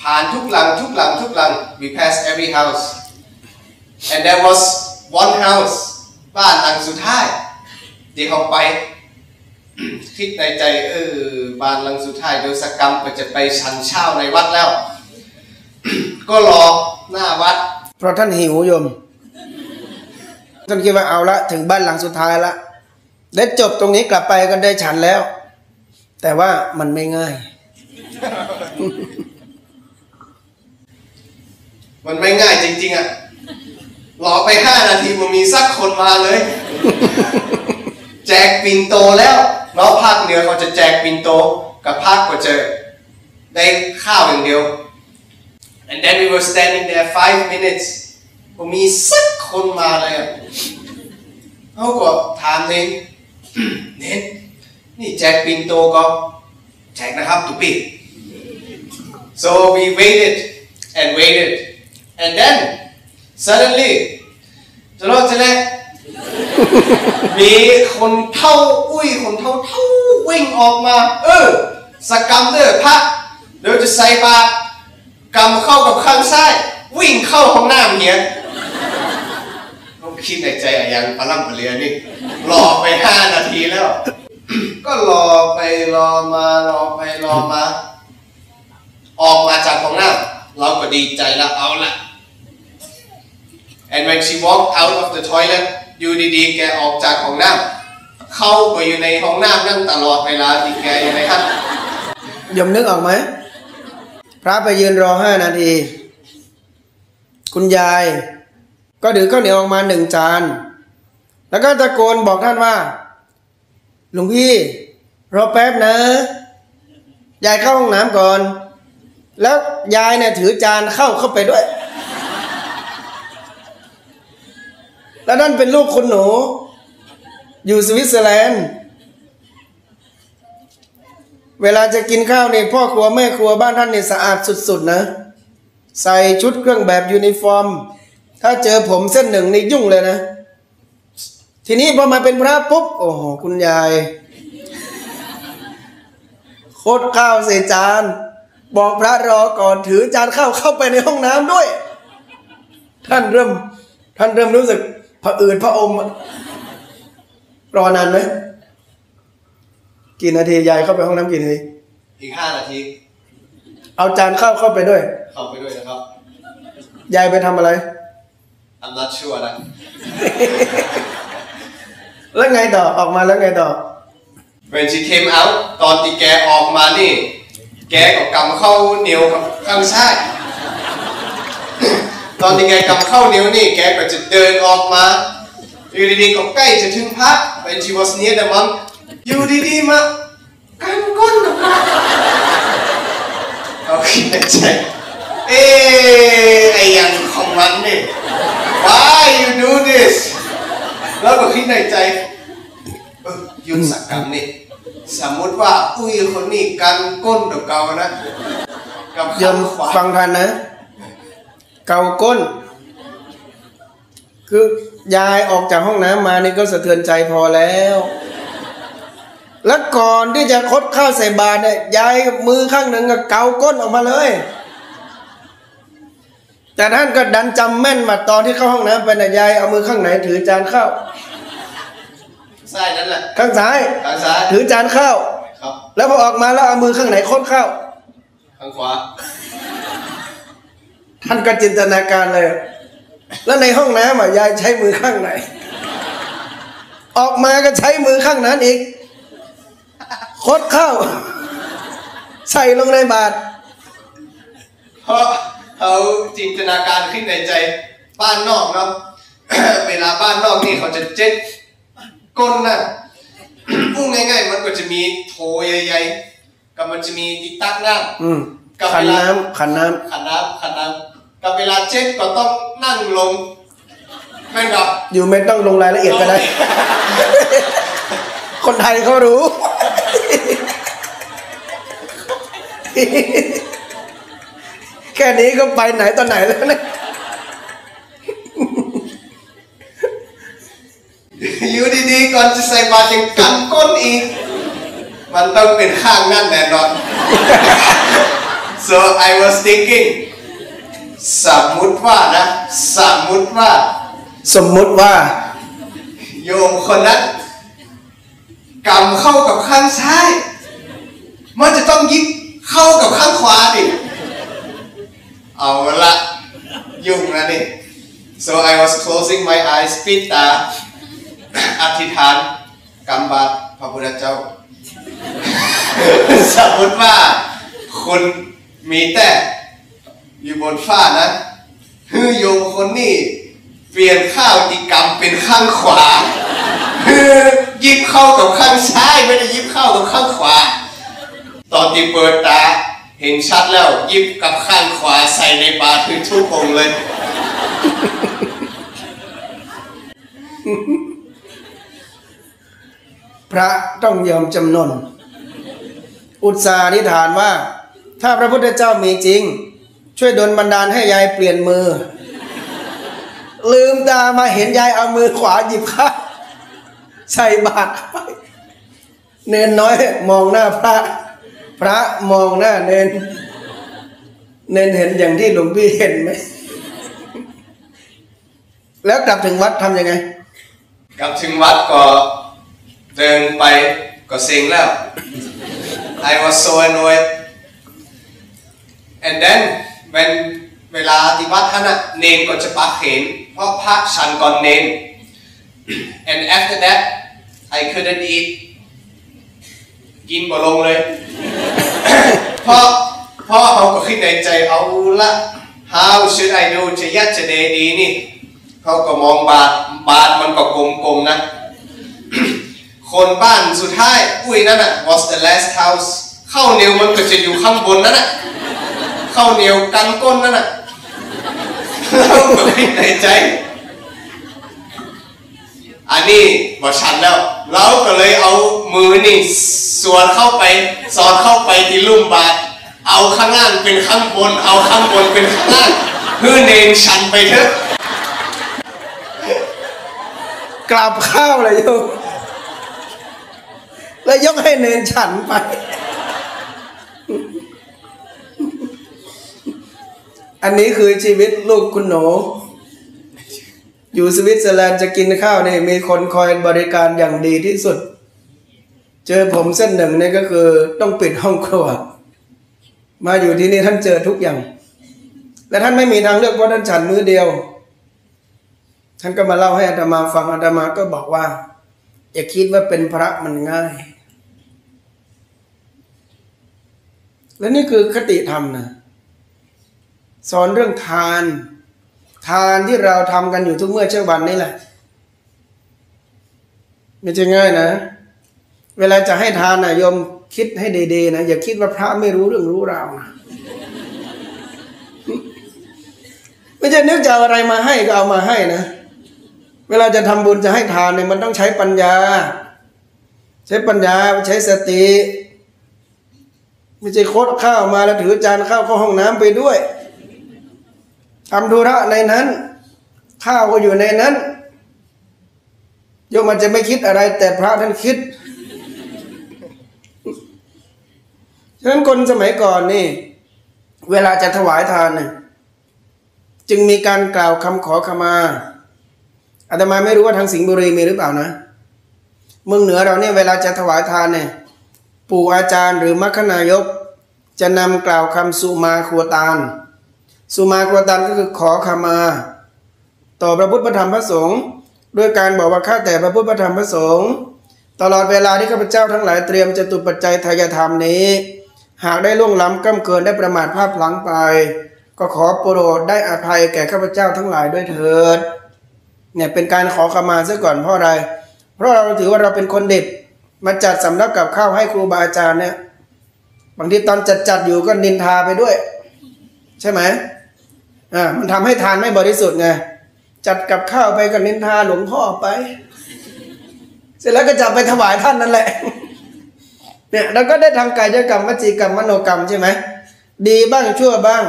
ผ่านทุกหลังทุกหลังทุกหลัง we pass every house and there was one house บ้านหลังสุดท้ายที่เขาไปคิดในใจเออบ้านหลังสุดท้ายโดยสกรรมก็จะไปชันเช่าในวัดแล้ว ก็รอหน้าวัด เพราะท่านหิวโยมท่านคิดว่าเอาละถึงบ้านหลังสุดท้ายละ ได้จบตรงนี้กลับไปก็ได้ฉันแล้ว แต่ว่ามันไม่ง่าย มันไม่ง่ายจริง ๆอะรอไปห้านาทีมันมีสักคนมาเลย แจกปินโตแล้วเนาะภาคเหนือเขาจะแจกปินโตกับภาคก็จะได้ข้าวอย่างเดียว and then we were standing there five minutes ผมมีสักคนมาเลยอะเขาก็ถามเน้น เน้นนี่แจกปินโตก็แจกนะครับตุปี so we waited and waited and then suddenly จะรอดจะแล้มีคนเท่าอุ้ยคนเท่าเท่าวิ่งออกมา เออสกรรมเด้อพระเดี๋ยวจะใส่บาตรกำเข้ากับข้างซ้าย วิ่งเข้าห้องน้ำเนี้ย คิดในใจอะยังปลาล่ำปลเลียนี่รอไปห้านาทีแล้ว ก็รอไปรอมารอไปรอมา ออกมาจากห้องน้ำเราก็ดีใจแล้วเอาละ and when she walked out of the toilet อยู่ดีๆแกออกจากห้องน้ำเข้าไปอยู่ในห้องน้ำนั่งตลอดเวลาที่แกอยู่ในครับยมนึกออกไหมพระไปยืนรอห้านาที คุณยาย ก็ถือข้าวเหนียวออกมาหนึ่งจาน แล้วก็ตะโกนบอกท่านว่าหลวงพี่รอแป๊บนะ ยายเข้าห้องน้ำก่อน แล้วยายเนี่ยถือจานเข้าเข้าไปด้วย แล้วท่านเป็นลูกคุณหนู อยู่สวิตเซอร์แลนด์ เวลาจะกินข้าวนี่พ่อครัวแม่ครัวบ้านท่านนี่สะอาดสุดๆนะ ใส่ชุดเครื่องแบบยูนิฟอร์ม ถ้าเจอผมเส้นหนึ่งนี่ยุ่งเลยนะ ทีนี้พอมาเป็นพระปุ๊บโอ้โหคุณยาย โคตรข้าวใส่จาน บอกพระรอก่อนถือจานข้าวเข้าไปในห้องน้ำด้วย ท่านเริ่ม ท่านเริ่มรู้สึกผะอืดพระอมอะรอนานไหมกี่นาทียายเข้าไปห้องน้ำกี่นาทีอีกห้านาที เอาจานข้าวเข้าไปด้วย เข้าไปด้วยนะครับ ยายไปทำอะไร I'm not sure นะแล้วไงต่อออกมาแล้วไงต่อ when she came out ตอนที่แกออกมานี่ แกก็กำเข้าเหนียวกับข้างซ้ายตอนที่แกกำเข้าเหนียวนี่แกก็จะเดินออกมา อยู่ดีๆก็ใกล้จะถึงพัก when she was near the monk อยู่ดีๆมากันก้นกับเราเอาคิดในใจเอ๊ะไอ้ยังของมันนี่ why you do this แล้วก็คิดในใจยุนสักรรมนี่สมมติว่า อุ้ยคนนี้กันก้นเดยวเกานะกับยมคำขวาฟังทันนะ เกาก้น คือยายออกจากห้องน้ำมานี่ก็สะเทือนใจพอแล้ว แล้วก่อนที่จะคดข้าวใส่บาตรเนี่ยยายมือข้างหนึ่งก็เกาก้นออกมาเลย แต่ท่านก็ดันจำแม่นว่าตอนที่เข้าห้องน้ำไปนะยายเอามือข้างไหนถือจานข้าวใช่นั่นแหละข้างซ้ายทางซ้ายถือจานข้าวครับแล้วพอออกมาแล้วเอามือข้างไหนค้นข้าวทางขวา ท่านก็จินตนาการเลย แล้วในห้องน้ำอะยายใช้มือข้างไหน ออกมาก็ใช้มือข้างนั้นอีกคดข้าวใส่ลงในบาตร เพราะเขาจินตนาการขึ้นในใจบ้านนอกเนาะเวลาบ้านนอกนี่เขาจะเจ็ดก้นน่ะพูดง่ายๆ มันก็จะมีโถใหญ่ๆกับมันจะมีที่ตักน้ำอืมกับขันเวลาน้ำขันน้ขันน้ำขันน้ำกับเวลาเช็ดก็ต้องนั่งลงแม่นกับำอยู่ไม่ต้องลงรายละเอียดก็ได้ คนไทยเขารู้ แค่นี้ก็ไปไหนตอนไหนแล้วเนี่ยอยู่ดีๆก่อนจะใส่บาตรยังกันก้นอีก มันต้องเป็นข้างนั่นแน่นอน so I was thinking สมมุติว่านะ สมมุติว่า สมมุติว่า โยมคนนั้นกำเข้ากับข้างซ้าย มันจะต้องยิบเข้ากับข้างขวาดิ เอาละ ยุ่งนะนี่ so I was closing my eyes ปิดตา อธิษฐานกำบาตรพระพุทธเจ้า สมมติว่าคุณมีแต่อยู่บนฟ้านะฮือโยมคนนี้เปลี่ยนข้าวจิกรรมเป็นข้างขวาฮือยิบเข้ากับข้างซ้ายไม่ได้ยิบเข้ากับข้างขวา ตอนที่เปิดตา เห็นชัดแล้วยิบกับข้างขวาใส่ในบาตรคือทุกองเลย พระต้องยอมจำนน อุตสาห์อธิษฐานว่า ถ้าพระพุทธเจ้ามีจริง ช่วยดลบันดาลให้ยายเปลี่ยนมือ ลืมตามาเห็นยายเอามือขวาหยิบข้าใส่บาตรเนนน้อยมองหน้าพระ พระมองหน้าเนนเนนเห็นอย่างที่หลวงพี่เห็นไหม แล้วกลับถึงวัดทำยังไง กลับถึงวัดก็เดินไปก็เซ็งแล้ว I was so annoyed and then when เวลาที่วัดท่านน่ะเนนก็จะปักเข็นเพราะพระฉันก่อนเนน and after that I couldn't eat กินบ่ลงเลย เพราะเพราะเขาก็คิดในใจเอาละ how should I do จะยัดจะเดดีนี่เขาก็มองบาทบาทมันก็กลมๆนะ คนบ้านสุดท้ายอุ้ยนั่นน่ะ was the last house ข้าวเหนียวมันก็จะอยู่ข้างบนนั่นน่ะข้าวเหนียวกันก้นนั่นน่ะเราก็คิดในใจ อันนี้บอชันแล้ว เราก็เลยเอามือนี่สวนเข้าไป สอดเข้าไปที่ลุ่มบาทเอาข้างล่างเป็นข้างบน เอาข้างบนเป็นข้างล่างเพื่อเนนชันไปเถอะกลับข้าวเลยโยมแล้วยกให้เนนฉันไป อันนี้คือชีวิตลูกคุณหนู อยู่สวิตเซอร์แลนด์จะกินข้าวเนี่ยมีคนคอยบริการอย่างดีที่สุด เจอผมเส้นหนึ่งเนี่ยก็คือต้องปิดห้องครัว มาอยู่ที่นี่ท่านเจอทุกอย่าง และท่านไม่มีทางเลือกเพราะท่านฉันมื้อเดียว ท่านก็มาเล่าให้อาตมาฟังอาตมาก็บอกว่า อย่าคิดว่าเป็นพระมันง่าย และนี่คือคติธรรมนะสอนเรื่องทาน ทานที่เราทำกันอยู่ทุกเมื่อเช้าวันนี่แหละ ไม่ใช่ง่ายนะ เวลาจะให้ทานนะโยมคิดให้ดีๆนะอย่าคิดว่าพระไม่รู้เรื่องรู้ราวนะไม่ใช่นึกจะเอาอะไรมาให้ก็เอามาให้นะ เวลาจะทำบุญจะให้ทานเนี่ยมันต้องใช้ปัญญา ใช้ปัญญาใช้สติ ไม่ใช่โคดข้าวมาแล้วถือจานข้าวเข้าห้องน้ำไปด้วย ทำธุระในนั้น ข้าวก็อยู่ในนั้นโยมมันจะไม่คิดอะไร แต่พระท่านคิดฉะนั้นคนสมัยก่อนนี่ เวลาจะถวายทานเนี่ยจึงมีการกล่าวคำขอขมาอาตมาไม่รู้ว่าทางสิงห์บุรีมีหรือเปล่านะเมืองเหนือเราเนี่ยเวลาจะถวายทานเนี่ยปู่อาจารย์หรือมัคคนายก จะนำกล่าวคำสุมาครัวตาน สุมาครัวตานก็คือขอขมา ต่อพระพุทธพระธรรมพระสงฆ์ด้วยการบอกว่าข้าแต่พระพุทธพระธรรมพระสงฆ์ตลอดเวลาที่ข้าพเจ้าทั้งหลายเตรียมจตุปัจจัยทายธรรมนี้ หากได้ล่วงล้ำก้ำเกินได้ประมาทพลาดพลั้งไป ก็ขอโปรดได้อภัยแก่ข้าพเจ้าทั้งหลายด้วยเถิดเนี่ยเป็นการขอขมาซะก่อนเพราะอะไร เพราะเราถือว่าเราเป็นคนเด็ดมาจัดสำรับกับข้าวให้ครูบาอาจารย์เนี่ยบางทีตอนจัดจัดอยู่ก็นินทาไปด้วย ใช่ไหม อ่ามันทำให้ทานไม่บริสุทธิ์ไงจัดกับข้าวไปก็นินทาหลวงพ่อไป เสร็จแล้วก็จะไปถวายท่านนั่นแหละเนี่ยเราก็ได้ทำกายกรรมวจีกรรมมโนกรรมใช่ไหมดีบ้างชั่วบ้าง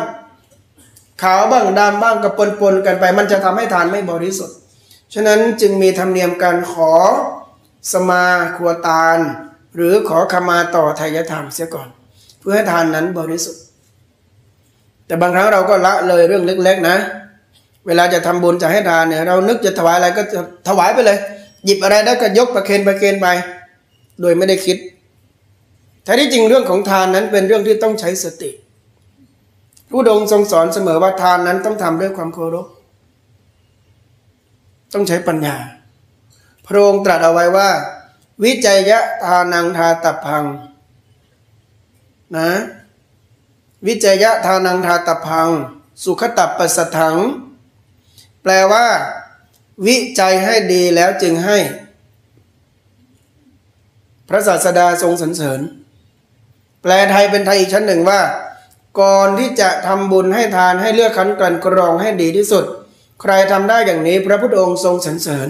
ขาวบ้างดำบ้างก็ปนปนกันไป มันจะทำให้ทานไม่บริสุทธิ์ฉะนั้นจึงมีธรรมเนียมการขอสมาครัวตาล หรือขอขมาต่อทายธรรมเสียก่อน เพื่อให้ทานนั้นบริสุทธิ์ แต่บางครั้งเราก็ละเลยเรื่องเล็ก ๆ นะ เวลาจะทำบุญจะให้ทานเนี่ย เรานึกจะถวายอะไรก็จะถวายไปเลย หยิบอะไรได้ก็ยกประเคนประเคนไป โดยไม่ได้คิดแท้ที่จริงเรื่องของทานนั้นเป็นเรื่องที่ต้องใช้สติ ผู้ดงทรงสอนเสมอว่าทานนั้นต้องทำด้วยความเคารพ ต้องใช้ปัญญา พระองค์ตรัสเอาไว้ว่า วิจัยยะทานังทาตับพัง นะ วิจัยยะทานังทาตพัง สุขตับปัสสถัง แปลว่า วิจัยให้ดีแล้วจึงให้ พระศาสดาทรงสรรเสริญ แปลไทยเป็นไทยอีกชั้นหนึ่งว่า ก่อนที่จะทำบุญให้ทานให้เลือกคันกลั่นกรองให้ดีที่สุด ใครทำได้อย่างนี้พระพุทธองค์ทรงสรรเสริญ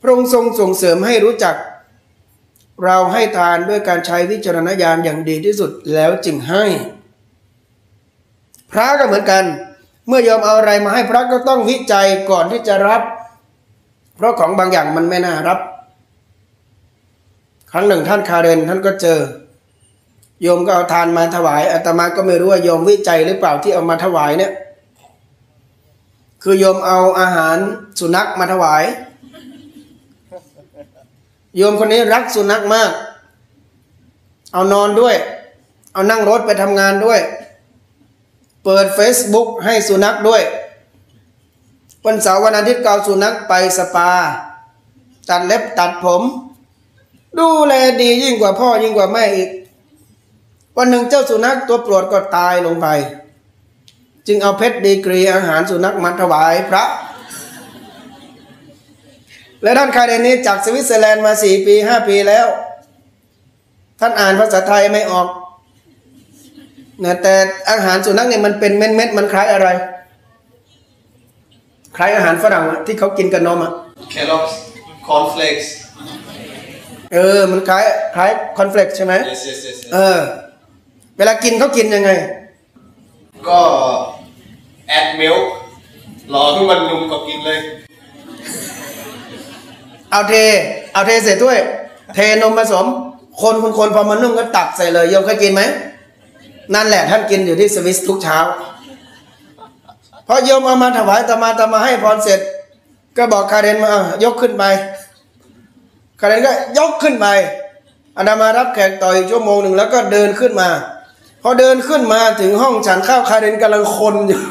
พระองค์ทรงส่งเสริมให้รู้จัก เราให้ทานด้วยการใช้วิจารณญาณอย่างดีที่สุดแล้วจึงให้ พระก็เหมือนกัน เมื่อยอมเอาอะไรมาให้พระก็ต้องวิจัยก่อนที่จะรับ เพราะของบางอย่างมันไม่น่ารับ ครั้งหนึ่งท่านคาเรนท่านก็เจอ โยมก็เอาทานมาถวายอาตมาก็ไม่รู้ว่าโยมวิจัยหรือเปล่าที่เอามาถวายเนี่ยคือโยมเอาอาหารสุนัขมาถวาย โยมคนนี้รักสุนัขมาก เอานอนด้วย เอานั่งรถไปทำงานด้วย เปิด Facebook ให้สุนัขด้วย วันเสาร์วันอาทิตย์ก็เอาสุนัขไปสปา ตัดเล็บตัดผม ดูแลดียิ่งกว่าพ่อยิ่งกว่าแม่อีก วันหนึ่งเจ้าสุนัขตัวโปรดก็ตายลงไป จึงเอาเพชรดีกรีอาหารสุนัขมาถวายพระ และท่านคาเรนนี้จากสวิตเซอร์แลนด์มาสี่ปีห้าปีแล้ว ท่านอ่านภาษาไทยไม่ออกนะแต่อาหารสุนัขเนี่ยมันเป็นเม็ดเม็ดๆมันคล้ายอะไร คล้ายอาหารฝรั่งอะที่เขากินกับนมอะ Kellogg's cornflakes เออ มันคล้ายคล้าย cornflakes ใช่ไหม yes yes yes, เอ yes. อเวลากินเขากินยังไง ก็ add milk รอให้มันนุ่มก็กินเลย เอาเท เอาเทใส่ถ้วย เทนมผสม คนคนคนพอมันนุ่มก็ตักใส่เลยโยมเคยกินไหมนั่นแหละท่านกินอยู่ที่สวิสทุกเช้าพอโยมเอามาถวายตมาตมาให้พรเสร็จ ก็บอกคาเรนมายกขึ้นไปคาเรนก็ยกขึ้นไปอาดามารับแขกต่ออีกชั่วโมงหนึ่งแล้วก็เดินขึ้นมาพอเดินขึ้นมาถึงห้องฉันข้าวคาเรนกำลังคนอยู่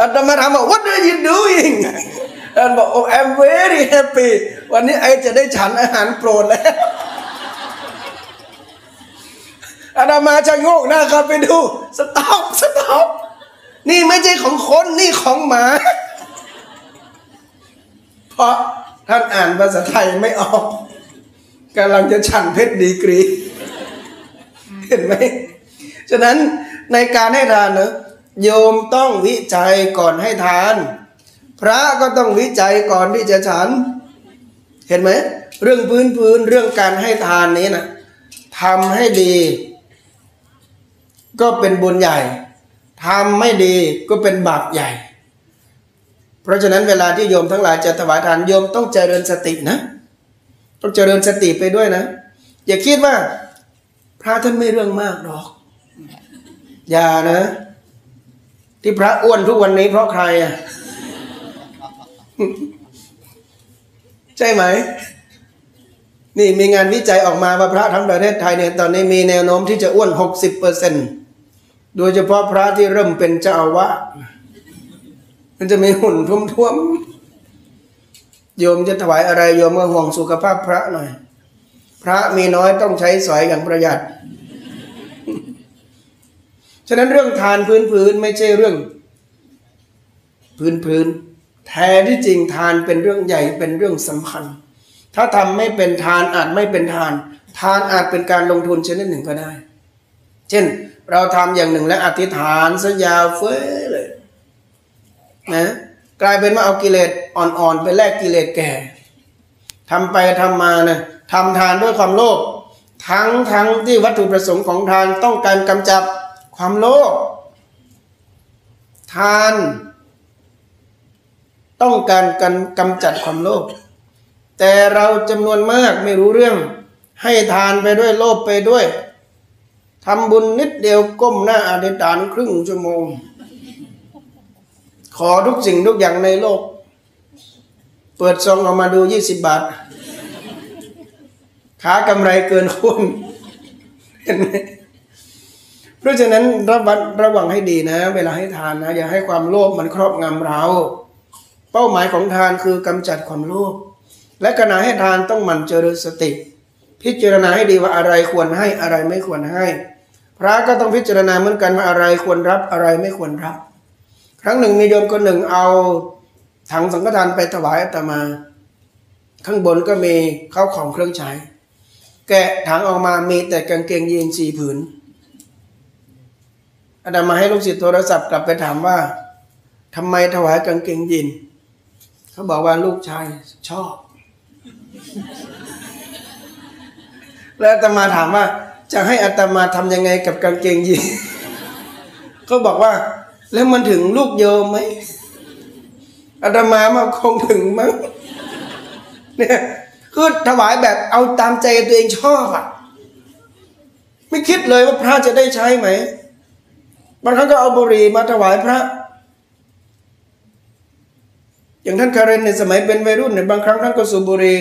อาตมาถามว่า what are you doing ท่านบอก oh I'm very happy วันนี้ I จะได้ฉันอาหารโปรดแล้วอาตมาชะโงกหน้าเข้าไปดู stop stop นี่ไม่ใช่ของคนนี่ของหมา เพราะท่านอ่านภาษาไทยไม่ออกกำลังจะฉันเพชรดีกรี เห็นไหม ฉะนั้นในการให้ทานเนอะโยมต้องวิจัยก่อนให้ทาน พระก็ต้องวิจัยก่อนที่จะฉัน เห็นไหม เรื่องพื้นพื้นๆเรื่องการให้ทานนี้นะทำให้ดี ก็เป็นบุญใหญ่ทำไม่ดีก็เป็นบาปใหญ่เพเพราะฉะนั้นเวลาที่โยมทั้งหลายจะถวายทานโยมต้องเจริญสตินะ ต้องเจริญสติไปด้วยนะ อย่าคิดว่า พระท่านไม่เรื่องมากหรอก อย่านะ ที่พระอ้วนทุกวันนี้เพราะใครอะ ใช่ไหม นี่มีงานวิจัยออกมาว่าพระทั้งประเทศไทยเนี่ยตอนนี้มีแนวโน้มที่จะอ้วนหกสิบเปอร์เซ็นโดยเฉพาะพระที่เริ่มเป็นเจ้าอาวาสมันจะมีหุ่นท่วมๆโยมจะถวายอะไรโยมก็ห่วงสุขภาพพระหน่อย พระมีน้อยต้องใช้สอยอย่างประหยัด ฉะนั้นเรื่องทานพื้นๆไม่ใช่เรื่อง พื้นๆ แท้ที่จริงทานเป็นเรื่องใหญ่เป็นเรื่องสำคัญ ถ้าทำไม่เป็นทานอาจไม่เป็นทาน ทานอาจเป็นการลงทุนชนิดหนึ่งก็ได้ เช่น เราทำอย่างหนึ่งและอธิษฐานสัญญาเฟ้อเลยนะกลายเป็นว่าเอากิเลสอ่อนๆ ไปแลกกิเลสแก่ทำไปทำมานะทำทานด้วยความโลภทั้งทั้งที่วัตถุประสงค์ของทานต้องการกำจัดความโลภทาน ต้องการกันกำจัดความโลภแต่เราจำนวนมากไม่รู้เรื่อง ให้ทานไปด้วยโลภไปด้วยทำบุญนิดเดียวก้มหน้าอธิษฐานครึ่งชั่วโมง ขอทุกสิ่งทุกอย่างในโลก เปิดซองออกมาดูยี่สิบบาทขากำไรเกินคุณเห็นไหมเพราะฉะนั้นระวังระวังให้ดีนะ เวลาให้ทานนะ อย่าให้ความโลภมันครอบงำเรา เป้าหมายของทานคือกำจัดความโลภและขณะให้ทานต้องหมั่นเจริญสติ พิจารณาให้ดีว่าอะไรควรให้อะไรไม่ควรให้ พระก็ต้องพิจารณาเหมือนกันว่าอะไรควรรับอะไรไม่ควรรับ ครั้งหนึ่งมีโยมคนหนึ่งเอาถังสังฆทานไปถวายอาตมา ข้างบนก็มีข้าวของเครื่องใช้ แกะถังออกมามีแต่กางเกงยีนสี่ผืนอาตมาให้ลูกศิษย์โทรศัพท์กลับไปถามว่าทำไมถวายกางเกงยีน เขาบอกว่าลูกชายชอบ แล้วอาตมาถามว่า จะให้อาตมาทำยังไงกับกางเกงยีนเขาบอกว่า แล้วมันถึงลูกโยมไหมอาตมามาคงถึงมั้งเนี่ยคือถวายแบบเอาตามใจตัวเองชอบอะ ไม่คิดเลยว่าพระจะได้ใช้ไหมบางครั้งก็เอาบุหรี่มาถวายพระ อย่างท่านคารินในสมัยเป็นวัยรุ่นเนี่ยบางครั้งท่านก็สูบบุหรี่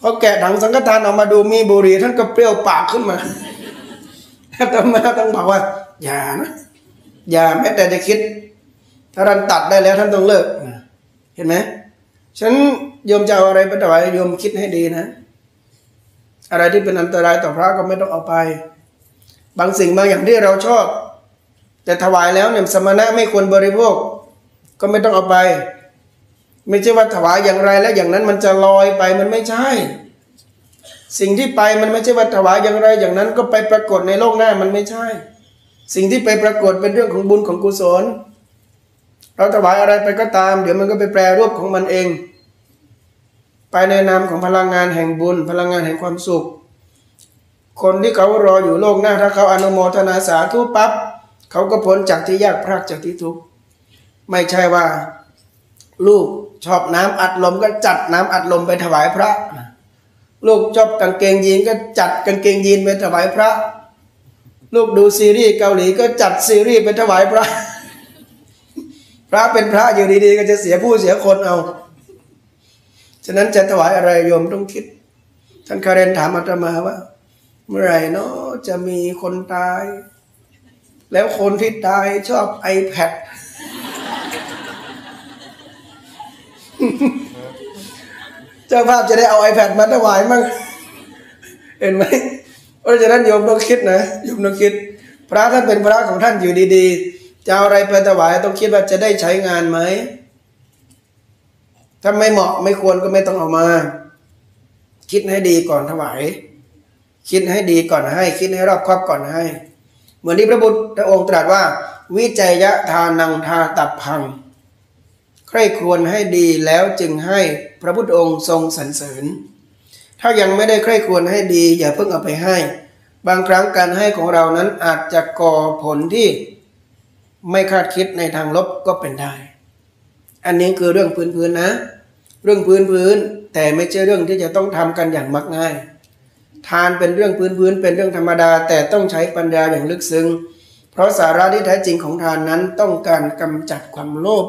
พอแกะถังสังฆทานออกมาดูมีบุหรี่ท่านก็เปรี้ยวปากขึ้นมาอาตมาต้องบอกว่า อย่านะ อย่าแม้แต่จะคิด ถ้าท่านตัดได้แล้วท่านต้องเลิกเห็นไหมฉันโยมจะเอาอะไรไปถวายโยมคิดให้ดีนะ อะไรที่เป็นอันตรายต่อพระก็ไม่ต้องเอาไป บางสิ่งบางอย่างที่เราชอบ แต่ถวายแล้วเนี่ยสมณะไม่ควรบริโภค ก็ไม่ต้องเอาไป ไม่ใช่ว่าถวายอย่างไรแล้วอย่างนั้นมันจะลอยไปมันไม่ใช่ สิ่งที่ไปมันไม่ใช่ว่าถวายอย่างไรอย่างนั้นก็ไปปรากฏในโลกหน้ามันไม่ใช่ สิ่งที่ไปปรากฏเป็นเรื่องของบุญของกุศล เราถวายอะไรไปก็ตาม เดี๋ยวมันก็ไปแปรรูปของมันเอง ไปในนามของพลังงานแห่งบุญ พลังงานแห่งความสุข คนที่เขารออยู่โลกหน้าถ้าเขาอนุโมทนาสาธุปับ๊บเขาก็พ้นจากที่ยากพรากจากที่ทุกข์ไม่ใช่ว่าลูก ชอบน้ำอัดลมก็จัดน้ำอัดลมไปถวายพระ ลูกชอบกางเกงยีนก็จัดกางเกงยีนไปถวายพระ ลูกดูซีรีส์เกาหลีก็จัดซีรีส์ไปถวายพระ พระเป็นพระอยู่ดีๆ ก็จะเสียผู้เสียคนเอา ฉะนั้นจะถวายอะไรโยมต้องคิด ท่านคาเรนถามอาตมาว่า เมื่อไหร่เนาะจะมีคนตาย แล้วคนที่ตายชอบ iPad เจ้าภาพจะได้เอา iPad มาถวายมั่งเห็นไหมเพราะฉะนั้นโยมต้องคิดนะโยมต้องคิด พระท่านเป็นพระของท่านอยู่ดีๆจะเอาอะไรไปถวายต้องคิดว่าจะได้ใช้งานไหมถ้าไม่เหมาะไม่ควรก็ไม่ต้องเอามา คิดให้ดีก่อนถวายคิดให้ดีก่อนให้ คิดให้รอบครอบก่อนให้ เหมือนที่พระบุตรองค์ตรัสว่า วิจัยะทานังทาตับพัง ใครควรให้ดีแล้วจึงให้พระพุทธองค์ทรงสรรเสริญ ถ้ายังไม่ได้ใครควรให้ดี อย่าเพิ่งเอาไปให้ บางครั้งการให้ของเรานั้นอาจจะก่อผลที่ไม่คาดคิดในทางลบก็เป็นได้ อันนี้คือเรื่องพื้นๆนะ เรื่องพื้นๆแต่ไม่ใช่เรื่องที่จะต้องทำกันอย่างมักง่าย ทานเป็นเรื่องพื้นๆเป็นเรื่องธรรมดา แต่ต้องใช้ปัญญาอย่างลึกซึ้ง เพราะสาระที่แท้จริงของทานนั้นต้องการกำจัดความโลภ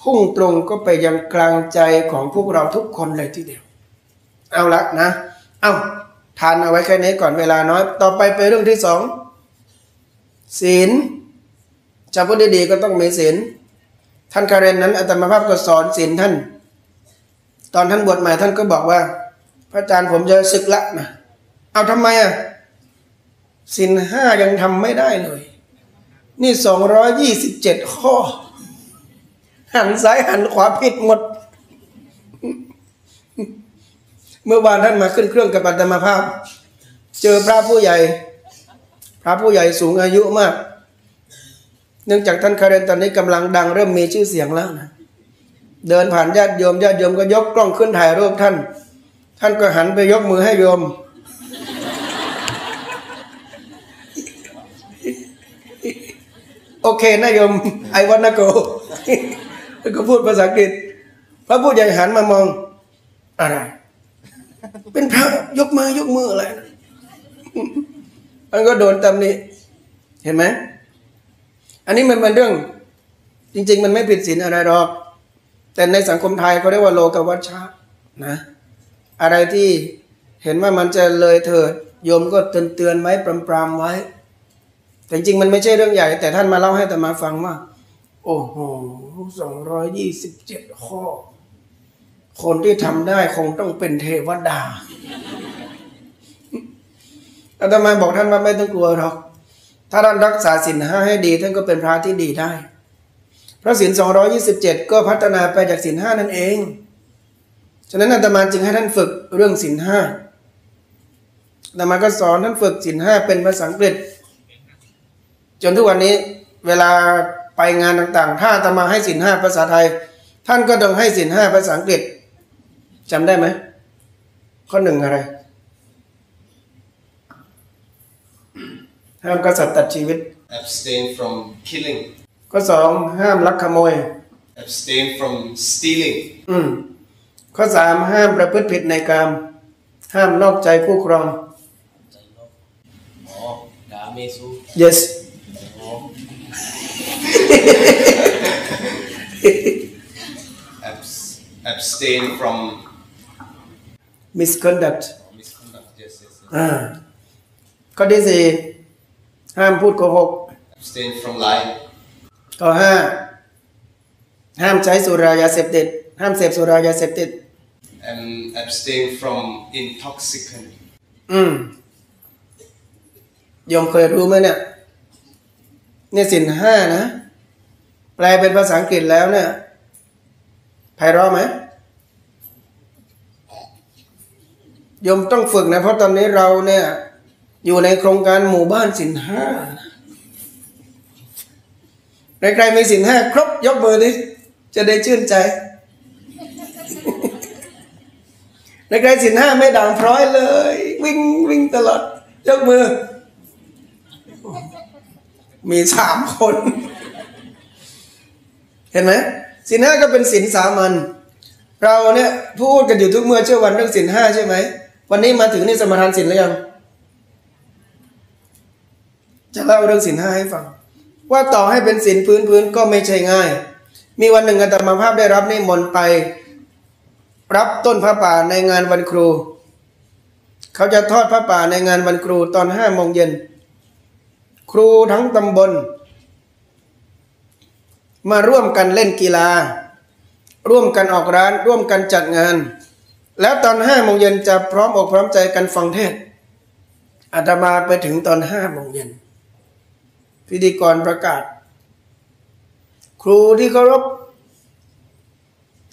พุ่งตรงก็ไปยังกลางใจของพวกเราทุกคนเลยทีเดียว เอาละนะ เอาทานเอาไว้แค่นี้ก่อนเวลาน้อย ต่อไปไปเรื่องที่สองศีลจะพูดดีๆก็ต้องมีศีลท่านคาเรนนั้นอาตมาภาพก็สอนศีลท่าน ตอนท่านบวชใหม่ท่านก็บอกว่า พระอาจารย์ผมจะศึกละนะเอาทำไมอะศีลห้ายังทำไม่ได้เลย นี่สองร้อยยี่สิบเจ็ดข้อ หันซ้ายหันขวาผิดหมด เมื่อวานท่านมาขึ้นเครื่องกับอาตมาภาพ เจอพระผู้ใหญ่ พระผู้ใหญ่สูงอายุมาก เนื่องจากท่านคาเรนตอนนี้กำลังดัง เริ่มมีชื่อเสียงแล้วนะเดินผ่านญาติโยมญาติโยมก็ยกกล้องขึ้นถ่ายรูปท่าน ท่านก็หันไปยกมือให้โยมโอเคนะโยมไอวันนะโก แล้วก็พูดภาษาอังกฤษพระผู้ใหญ่หันมามอง อะไร เป็นพระยกมือยกมืออะไรมันก็โดนตำหนิเห็นไหมอันนี้มันเป็นเรื่อง จริง ๆ มันไม่ผิดศีลอะไรหรอก แต่ในสังคมไทยเขาเรียกว่าโลกวัชชะนะ อะไรที่เห็นว่ามันจะเลยเถิดโยมก็เตือนเตือนไว้ปรามๆไว้ แต่จริงมันไม่ใช่เรื่องใหญ่ แต่ท่านมาเล่าให้แต่มาฟังว่า โอ้โห สองร้อยยี่สิบเจ็ดข้อ คนที่ทำได้คงต้องเป็นเทวดาอาตมาบอกท่านว่าไม่ต้องกลัวหรอก ถ้าท่านรักษาศีลห้าให้ดี ท่านก็เป็นพระที่ดีได้ พระศีลสองร้อยี่สิบเจ็ดก็พัฒนาไปจากศีลห้านั่นเอง ฉะนั้นอาตมาจึงให้ท่านฝึกเรื่องศีลห้าอาตมาก็สอนท่านฝึกศีลห้าเป็นภาษาอังกฤษ จนทุกวันนี้เวลา ไปงานต่างๆ ถ้าอาตมาให้ศีลห้าภาษาไทย ท่านก็ต้องให้ศีลห้าภาษาอังกฤษจำได้ไหม ข้อหนึ่งอะไร ห้ามกษัตริย์ตัดชีวิต abstain from killing ข้อสองห้ามลักขโมย abstain from stealing อืมข้อสามห้ามประพฤติผิดในกามห้ามนอกใจคู่ครองอ๋อกาเมสุ yes อ๋อ Abs- abstain from misconduct misconduct yes yes, yes. อ่าข้อที่สี่ห้ามพูดโกหก abstain from lying ข้อห้าห้ามใช้สุรายาเสพติด ห้ามเสพสุรายาเสพติด and abstain from intoxicant อืมโยมเคยรู้ไหมเนี่ยเนี่ยสินห้านะ แปลเป็นภาษาอังกฤษแล้วเนี่ยไพเราะไหมโยมต้องฝึกนะ เพราะตอนนี้เราเนี่ย อยู่ในโครงการหมู่บ้านสินห้าใครๆมีสินห้าครบยกมือดิจะได้ชื่นใจในใครสินห้าไม่ด่างพร้อยเลย วิ่งวิ่งตลอดยกมือ มีสามคน เห็นไหมสินห้าก็เป็นสินสามัญเราเนี่ยพูดกันอยู่ทุกเมื่อเชื่อวันเรื่องสินห้าใช่ไหมวันนี้มาถึงนี่สมทานสินหรือยังจะเล่าเรื่องสินห้าให้ฟัง ว่าต่อให้เป็นสินพื้นพื้นๆก็ไม่ใช่ง่าย มีวันหนึ่งอาตมาภาพได้รับนิมนต์ไป รับต้นพระป่าในงานวันครู เขาจะทอดพระป่าในงานวันครูตอนห้าโมงเย็นครูทั้งตำบล มาร่วมกันเล่นกีฬา ร่วมกันออกร้าน ร่วมกันจัดงาน แล้วตอนห้าโมงเย็นจะพร้อมอกพร้อมใจกันฟังเทศอาตมาไปถึงตอนห้าโมงเย็นพิธีกรประกาศ ครูที่เคารพ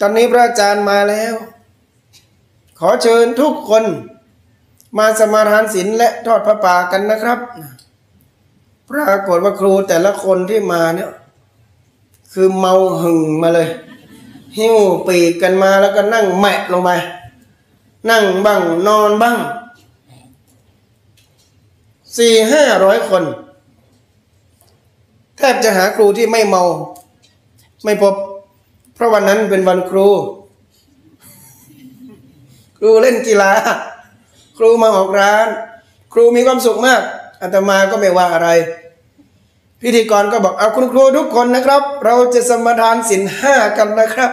ตอนนี้พระอาจารย์มาแล้ว ขอเชิญทุกคน มาสมาทานศีลและทอดพระป่ากันนะครับ ปรากฏว่าครูแต่ละคนที่มาเนี่ย คือเมาหึงมาเลย หิ้วปีกกันมาแล้วก็นั่งแมะลงไปนั่งบ้างนอนบ้างสี่ห้าร้อยคน แทบจะหาครูที่ไม่เมา ไม่พบ เพราะวันนั้นเป็นวันครู ครูเล่นกีฬา ครูมาออกร้าน ครูมีความสุขมากอาตมาก็ไม่ว่าอะไร พิธีกรก็บอกเอาคุณครูทุกคนนะครับ เราจะสมทานสินห้ากันนะครับ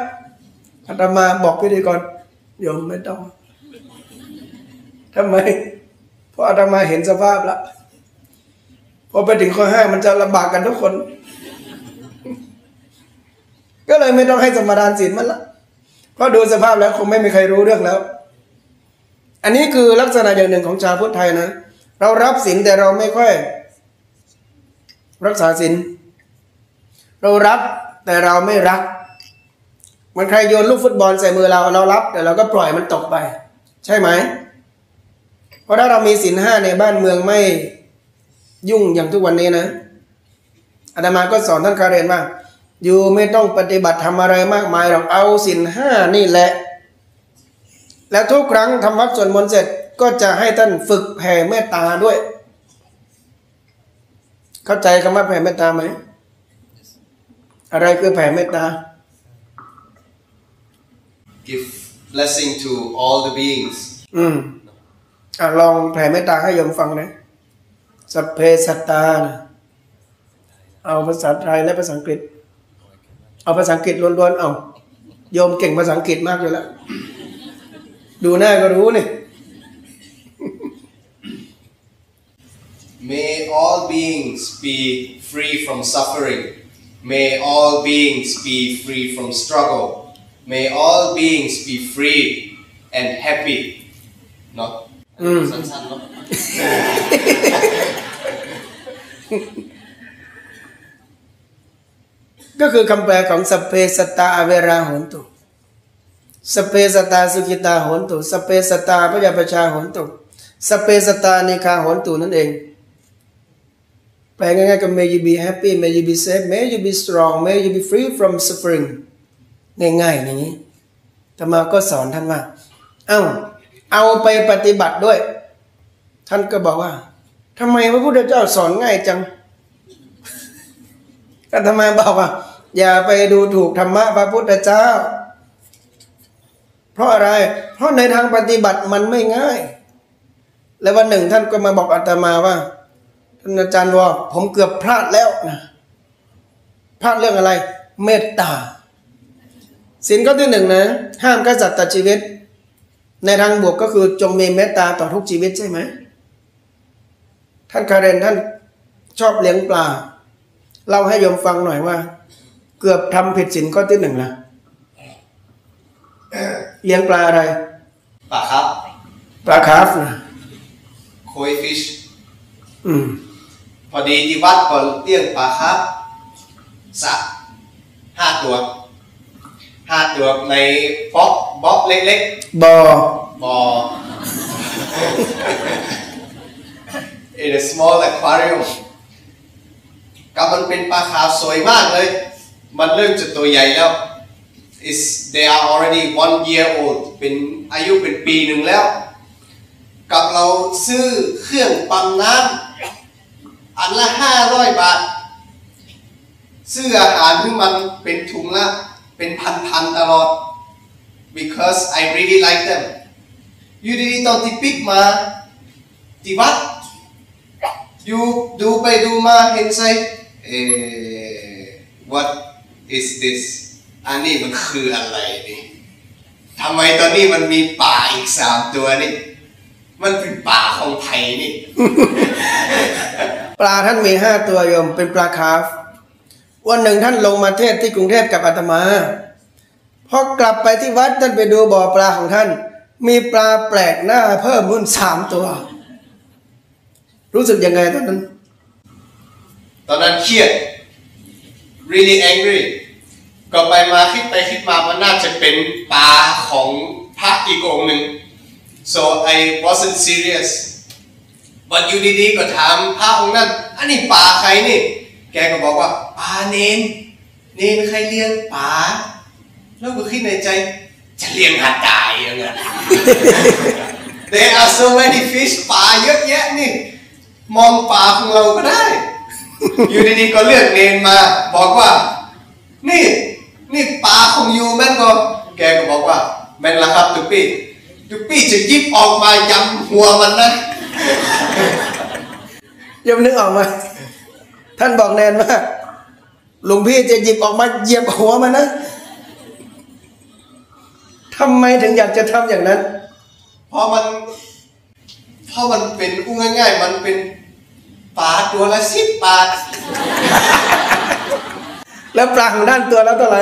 อาตมาบอกพิธีกรโยมไม่ต้องทำไม เพราะอาตมาเห็นสภาพแล้วพอไปถึงข้อห้ามันจะลำบากกันทุกคน ก็เลยไม่ต้องให้สมทานศีลมันละเพราะดูสภาพแล้วคงไม่มีใครรู้เรื่องแล้ว อันนี้คือลักษณะอย่างหนึ่งของชาวพุทธไทยนะ เรารับศีลแต่เราไม่ค่อย รักษาศีลเรารับแต่เราไม่รัก มันใครโยนลูกฟุตบอลใส่มือเราเรารับ แต่เราก็ปล่อยมันตกไป ใช่ไหม เพราะถ้าเรามีศีลห้าในบ้านเมืองไม่ยุ่งอย่างทุกวันนี้นะอาตมาก็สอนท่านคาเรนว่าอยู่ไม่ต้องปฏิบัติทำอะไรมากมายหรอกเอาศีลห้านี่แหละ แล้วทุกครั้งทำวัดส่วดมนต์เสร็จก็จะให้ท่านฝึกแผ่เมตตาด้วย เข้าใจคำว่าแผ่เมตตาไหม อะไรคือแผ่เมตตา give blessing to all the beings อืมอะลองแผ่เมตตาให้โยมฟังนะสัพเพสัตตานะเอาภาษาไทยและภาษาอังกฤษ เอาภาษาอังกฤษล้วนๆเอาโยมเก่งภาษาอังกฤษมากเลยละดูหน้าก็รู้นี่ May all beings be free from suffering. May all beings be free from struggle. May all beings be free and happy. เนาะอืมสั้นๆเนาะ ก็คือคำแปลของสพเพสตตาอเวราโหนตุสพเพสตตาสุขิตาโหนตุสพเพสตตาพยาปชาโหนตุสพเพสตตานิคาโหนตุนั่นเองแป ลง่ายๆก็ may you be happy may you be safe may you be strong may you be free from suffering ง่ายๆอย่างนี้ธรรมาก็สอนท่านว่า เอ้า เอาไปปฏิบัติด้วย ท่านก็บอกว่าทำไมพระพุทธเจ้าสอนง่ายจังก็ทำไมบอกว่า อย่าไปดูถูกธรรมะพระพุทธเจ้า เพราะอะไร เพราะในทางปฏิบัติมันไม่ง่าย และวันหนึ่งท่านก็มาบอกอาตมาว่า ท่านอาจารย์ว่าผมเกือบพลาดแล้วนะพลาดเรื่องอะไร เมตตาสินข้อที่หนึ่งนะห้ามฆ่าสัตว์ตัดชีวิต ในทางบวกก็คือจงมีเมตตาต่อทุกชีวิตใช่ไหมท่านคาเรนท่านชอบเลี้ยงปลาเล่าให้โยมฟังหน่อยว่า เกือบทำผิดสินข้อที่หนึ่งนะเลี้ยงปลาอะไรปะครับปลาคาร์ฟนะ koi fish อืม พอดีที่วัดก็เลี้ยงปลาครับสระห้าตัวห้าตัวในบ็อกบ็อกเล็กบอๆบ่อ in a small aquarium กับมันเป็นปลาคาร์ฟสวยมากเลย มันเริ่มจะตัวใหญ่แล้ว is they are already one year old เป็นอายุเป็นปีหนึ่งแล้ว กับเราซื้อเครื่องปั๊มน้ำ อันละห้าร้อยบาท ซื้ออาหารที่มันเป็นถุงละเป็นพันๆตลอด because I really like them อยู่ดีๆตอนที่ปิกมาที่วัดอยู่ดูไปดูมาเห็นใส่เอ่อ what is this อันนี้มันคืออะไรนี่ทำไมตอนนี้มันมีป่าอีกสามตัวนี่ มันเป็นป่าของไทยนี่ ลาท่านมีห้าตัวโยมเป็นปลาคาฟวันหนึ่งท่านลงมาเทศที่กรุงเทพกับอาตมาพอกลับไปที่วัดท่านไปดูบ่อปลาของท่าน มีปลาแปลกหน้าเพิ่มขึ้นสามตัว รู้สึกยังไงตอนนั้น ตอนนั้นเครียด really angry ก็ไปมาคิดไปคิดมามันน่าจะเป็นปลาของพระอีกองค์หนึ่ง so I wasn't serious but อยู่ดีๆก็ถามพระองค์นั้นอันนี้ปลาใครนี่ แกก็บอกว่าปลาเนนเนนใครเลี้ยงปลาแล้วก็คิดในใจจะเลี้ยงหัดตายยังไง There are so many fish ปลาเยอะแยะนี่ มองปลาของเราก็ได้ อยู่ดีๆก็เลือกเนนมา บอกว่า นี่นี่ปลาของยูแม่นก็ แกก็บอกว่า แม่นละครับตุกปี้ตุกปี้จะหยิบออกมายำหัวมันนะ ยมนึกออกไหมท่านบอกแนนว่าหลวงพี่จะหยิบออกมาเหยียบหัวมันนะทำไมถึงอยากจะทำอย่างนั้น เพราะมันเพราะมันเป็นอู้ง่าย ๆ มันเป็นปลาตัวละสิบบาท แล้วปลาของด้านตัวแล้วเท่าไหร่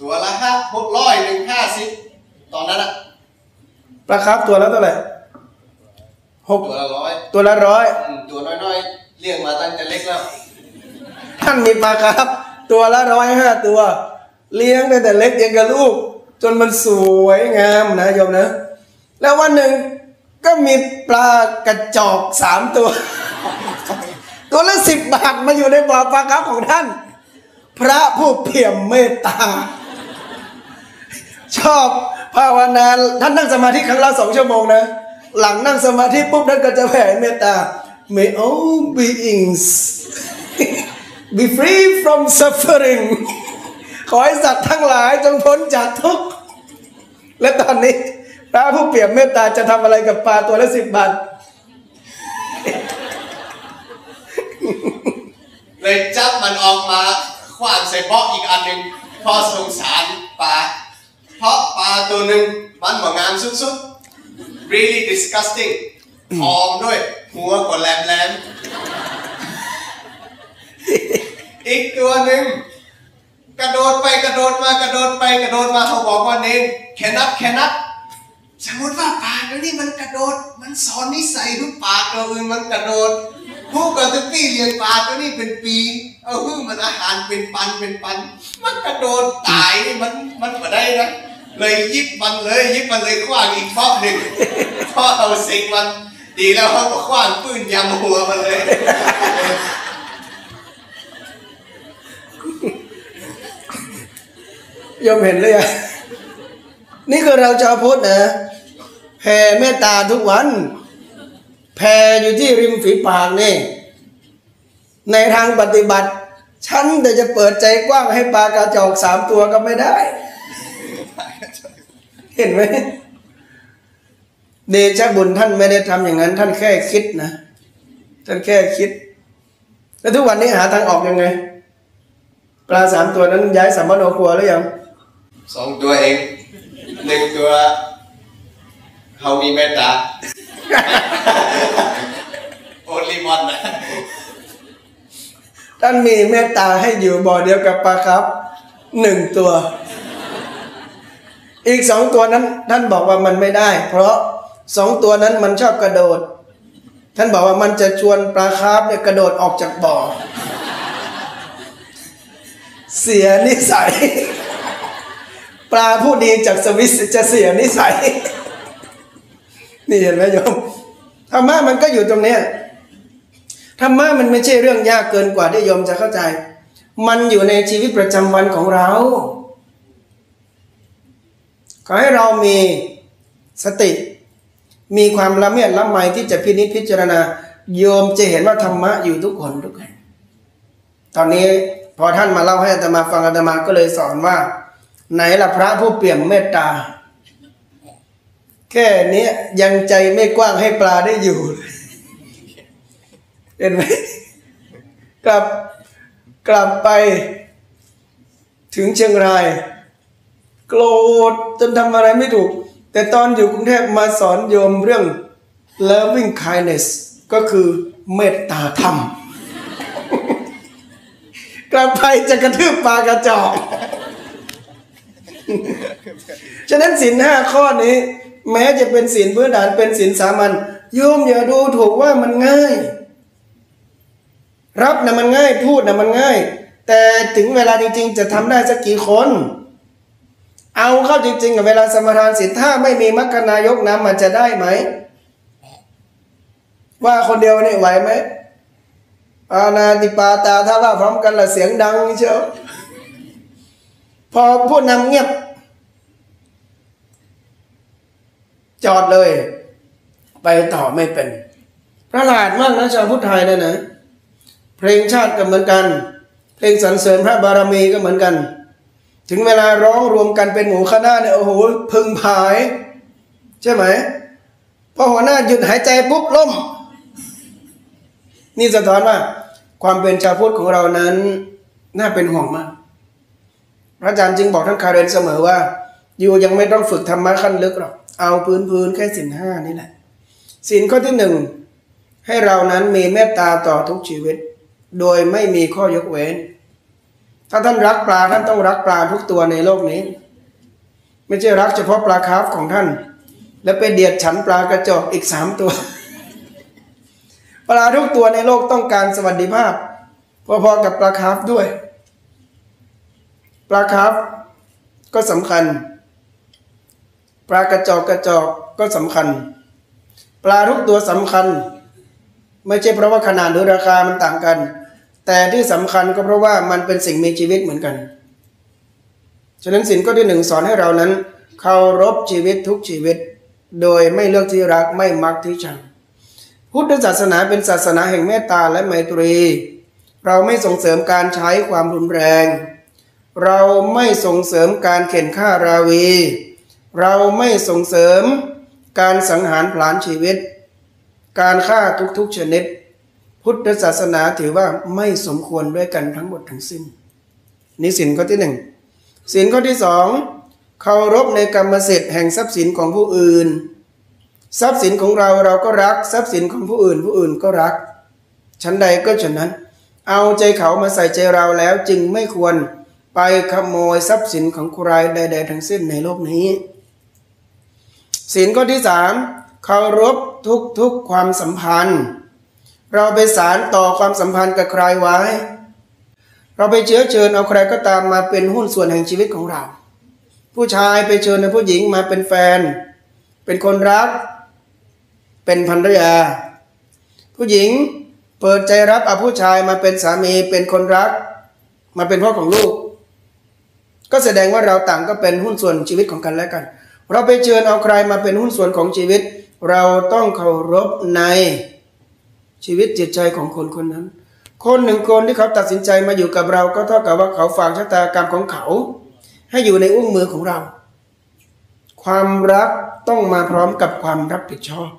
ตัวละห้าหกร้อยหนึ่งห้าสิบตอนนั้นอะปลาครับตัวแล้วเท่าไหร่ หกตัวละร้อยตัวละร้อยอืมตัวน้อยๆเลี้ยงมาตั้งแต่เล็กแล้ว ท่านมีปลาครับ ตัวละร้อยห้าตัว เลี้ยงตั้งแต่เล็กยังกับลูก จนมันสวยงามนะโยมนะ แล้ววันหนึ่งก็มีปลากระจอกสามตัว ตัวละสิบบาทมาอยู่ในบ่อปลาครับของท่าน พระผู้เปี่ยมเมตตา ชอบภาวนาท่านนั่งสมาธิครั้งละสองชั่วโมงนะ หลังนั่งสมาธิปุ๊บท่านก็จะแผ่เมตตา May all beings be free from suffering ขอให้สัตว์ทั้งหลายจงพ้นจากทุกข์ และตอนนี้พระผู้เปี่ยมเมตตาจะทำอะไรกับปลาตัวละสิบบาทเลยจับมันออกมาขว้างใส่เบาะอีกอันหนึ่งเพอสงสารปลาเพราะปลาตัวหนึ่งมันบ่งามสุดๆ really disgusting หอมด้วย หัวก็แหลมๆอีกตัวหนึ่งกระโดดไปกระโดดมากระโดดไปกระโดดมาเขาบอกว่าเน้นแคนับแคนับสมมติว่าปลาตัวนี้มันกระโดด มันสอนนิสัยทุกปลาตัวอื่นมันกระโดดผู้กับตุปี้เลี้ยงปลาตัวนี้เป็นปี เอาหึ่งมันอาหารเป็นปันเป็นปัน มันกระโดดตายนี่มันมันมาได้นะ เลยยิบมันเลยยิบมันเลยคว้างอีกรอบหนึ่งเพอเอาสิ่งมันดีแล้วเขาก็คว้างปืนยำหัวมันเลยโยมเห็นเลยอะนี่คือเราชาวพุทธนะแผ่เมตตาทุกวันแผ่อยู่ที่ริมฝีปากนี่ ในทางปฏิบัติ ฉันแต่จะเปิดใจกว้างให้ปลากระจอกสามตัวก็ไม่ได้ เห็นไหมเดชะบุญท่านไม่ได้ทำอย่างนั้น ท่านแค่คิดนะ ท่านแค่คิด แล้วทุกวันนี้หาทางออกยังไง ปลาสามตัวนั้นย้ายสัมมโนครัวหรือยังสองตัวเองหนึ่งตัวเขามีเมตตาโอลิมอนนะท่านมีเมตตาให้อยู่บ่อเดียวกับปลาครับหนึ่งตัว อีกสองตัวนั้นท่านบอกว่ามันไม่ได้ เพราะสองตัวนั้นมันชอบกระโดด ท่านบอกว่ามันจะชวนปลาคาร์ฟเนี่ยกระโดดออกจากบ่อ เสียนิสัย ปลาผู้ดีจากสวิสจะเสียนิสัย นี่เห็นไหมโยมธรรมะมันก็อยู่ตรงเนี้ยธรรมะมันไม่ใช่เรื่องยากเกินกว่าที่โยมจะเข้าใจ มันอยู่ในชีวิตประจำวันของเรา ขอให้เรามีสติ มีความละเมียดละไมที่จะพินิจพิจารณา โยมจะเห็นว่าธรรมะอยู่ทุกคนทุกแห่งตอนนี้พอท่านมาเล่าให้อาตมาฟังอาตมาก็เลยสอนว่า ไหนละพระผู้เปี่ยมเมตตา แค่นี้ยังใจไม่กว้างให้ปลาได้อยู่เลยเห็นไหมกลับกลับไปถึงเชียงราย โกรธจนทำอะไรไม่ถูก แต่ตอนอยู่กรุงเทพมาสอนโยมเรื่อง loving kindness ก็คือเมตตาธรรมกลับไปจะกระทืบปลากระจอกฉะนั้นสินห้าข้อนี้ แม้จะเป็นสินพื้นฐานเป็นสินสามัญโยมอย่าดูถูกว่ามันง่าย รับนะมันง่ายพูดนะมันง่าย แต่ถึงเวลาจริงๆ จะทำได้สักกี่คน เอาเข้าจริงๆกับเวลาสมทานศีลถ้าไม่มีมัคคณายกนำมันจะได้ไหม ว่าคนเดียวนี่ไหวไหมอานาติปาตาถ้าว่าพร้อมกันละเสียงดังเชียวพอผู้นำเงียบ จอดเลย ไปต่อไม่เป็นประหลาดมากนะชาวพุทธไทยเนะนะ เพลงชาติก็เหมือนกัน เพลงสรรเสริญพระบารมีก็เหมือนกัน ถึงเวลาร้องรวมกันเป็นหมู่คณะเนี่ยโอ้โหพึงพาย ใช่ไหมพอหัวหน้าหยุดหายใจปุ๊บล่ม นี่สะท้อนว่า ความเป็นชาวพุทธของเรานั้น น่าเป็นห่วงมาก พระอาจารย์จึงบอกท่านคาเรนเสมอว่า อยู่ยังไม่ต้องฝึกธรรมะขั้นลึกหรอกเอาพื้นพื้นๆแค่สินห้านี่แหละสินข้อที่หนึ่งให้เรานั้นมีเมตตาต่อทุกชีวิต โดยไม่มีข้อยกเว้น ถ้าท่านรักปลาท่านต้องรักปลาทุกตัวในโลกนี้ ไม่ใช่รักเฉพาะปลาคาร์ฟของท่าน แล้วไปเดียดฉันท์ปลากระจอกอีกสามตัว ปลาทุกตัวในโลกต้องการสวัสดิภาพพอๆกับปลาคาร์ฟด้วย ปลาคาร์ฟก็สำคัญ ปลากระจอกกระจอกก็สำคัญ ปลาทุกตัวสำคัญ ไม่ใช่เพราะว่าขนาดหรือราคามันต่างกัน แต่ที่สำคัญก็เพราะว่ามันเป็นสิ่งมีชีวิตเหมือนกัน ฉะนั้นสินข้อที่หนึ่งสอนให้เรานั้นเคารพชีวิตทุกชีวิต โดยไม่เลือกที่รักไม่มักที่ชัง พุทธศาสนาเป็นศาสนาแห่งเมตตาและไมตรี เราไม่ส่งเสริมการใช้ความรุนแรง เราไม่ส่งเสริมการเข็นฆ่าราวี เราไม่ส่งเสริมการสังหารผลาญชีวิต การฆ่าทุกๆชนิด พุทธศาสนาถือว่าไม่สมควรด้วยกันทั้งหมดทั้งสิ้นนี่สินข้อที่หนึ่งสินข้อที่สองเคารพในกรรมสิทธิ์แห่งทรัพย์สินของผู้อื่น ทรัพย์สินของเราเราก็รักทรัพย์สินของผู้อื่น ผู้อื่นก็รัก ชั้นใดก็ฉะนั้น เอาใจเขามาใส่ใจเราแล้วจึงไม่ควรไปขโมยทรัพย์สินของใครใด ๆ ทั้งสิ้นในโลกนี้สินข้อที่สามเคารพทุกๆความสัมพันธ์ เราไปสารต่อความสัมพันธ์กับใครไว้ เราไปเชื้อเชิญเอาใครก็ตามมาเป็นหุ้นส่วนแห่งชีวิตของเรา ผู้ชายไปเชิญในผู้หญิงมาเป็นแฟน เป็นคนรัก เป็นภรรยา ผู้หญิงเปิดใจรับเอาผู้ชายมาเป็นสามีเป็นคนรัก มาเป็นพ่อของลูก ก็แสดงว่าเราต่างก็เป็นหุ้นส่วนชีวิตของกันและกัน เราไปเชิญเอาใครมาเป็นหุ้นส่วนของชีวิต เราต้องเคารพใน ชีวิตจิตใจของคนคนนั้น คนหนึ่งคนที่เขาตัดสินใจมาอยู่กับเราก็เท่ากับว่าเขาฝากชะตากรรมของเขา ให้อยู่ในอุ้งมือของเรา ความรักต้องมาพร้อมกับความรับผิดชอบ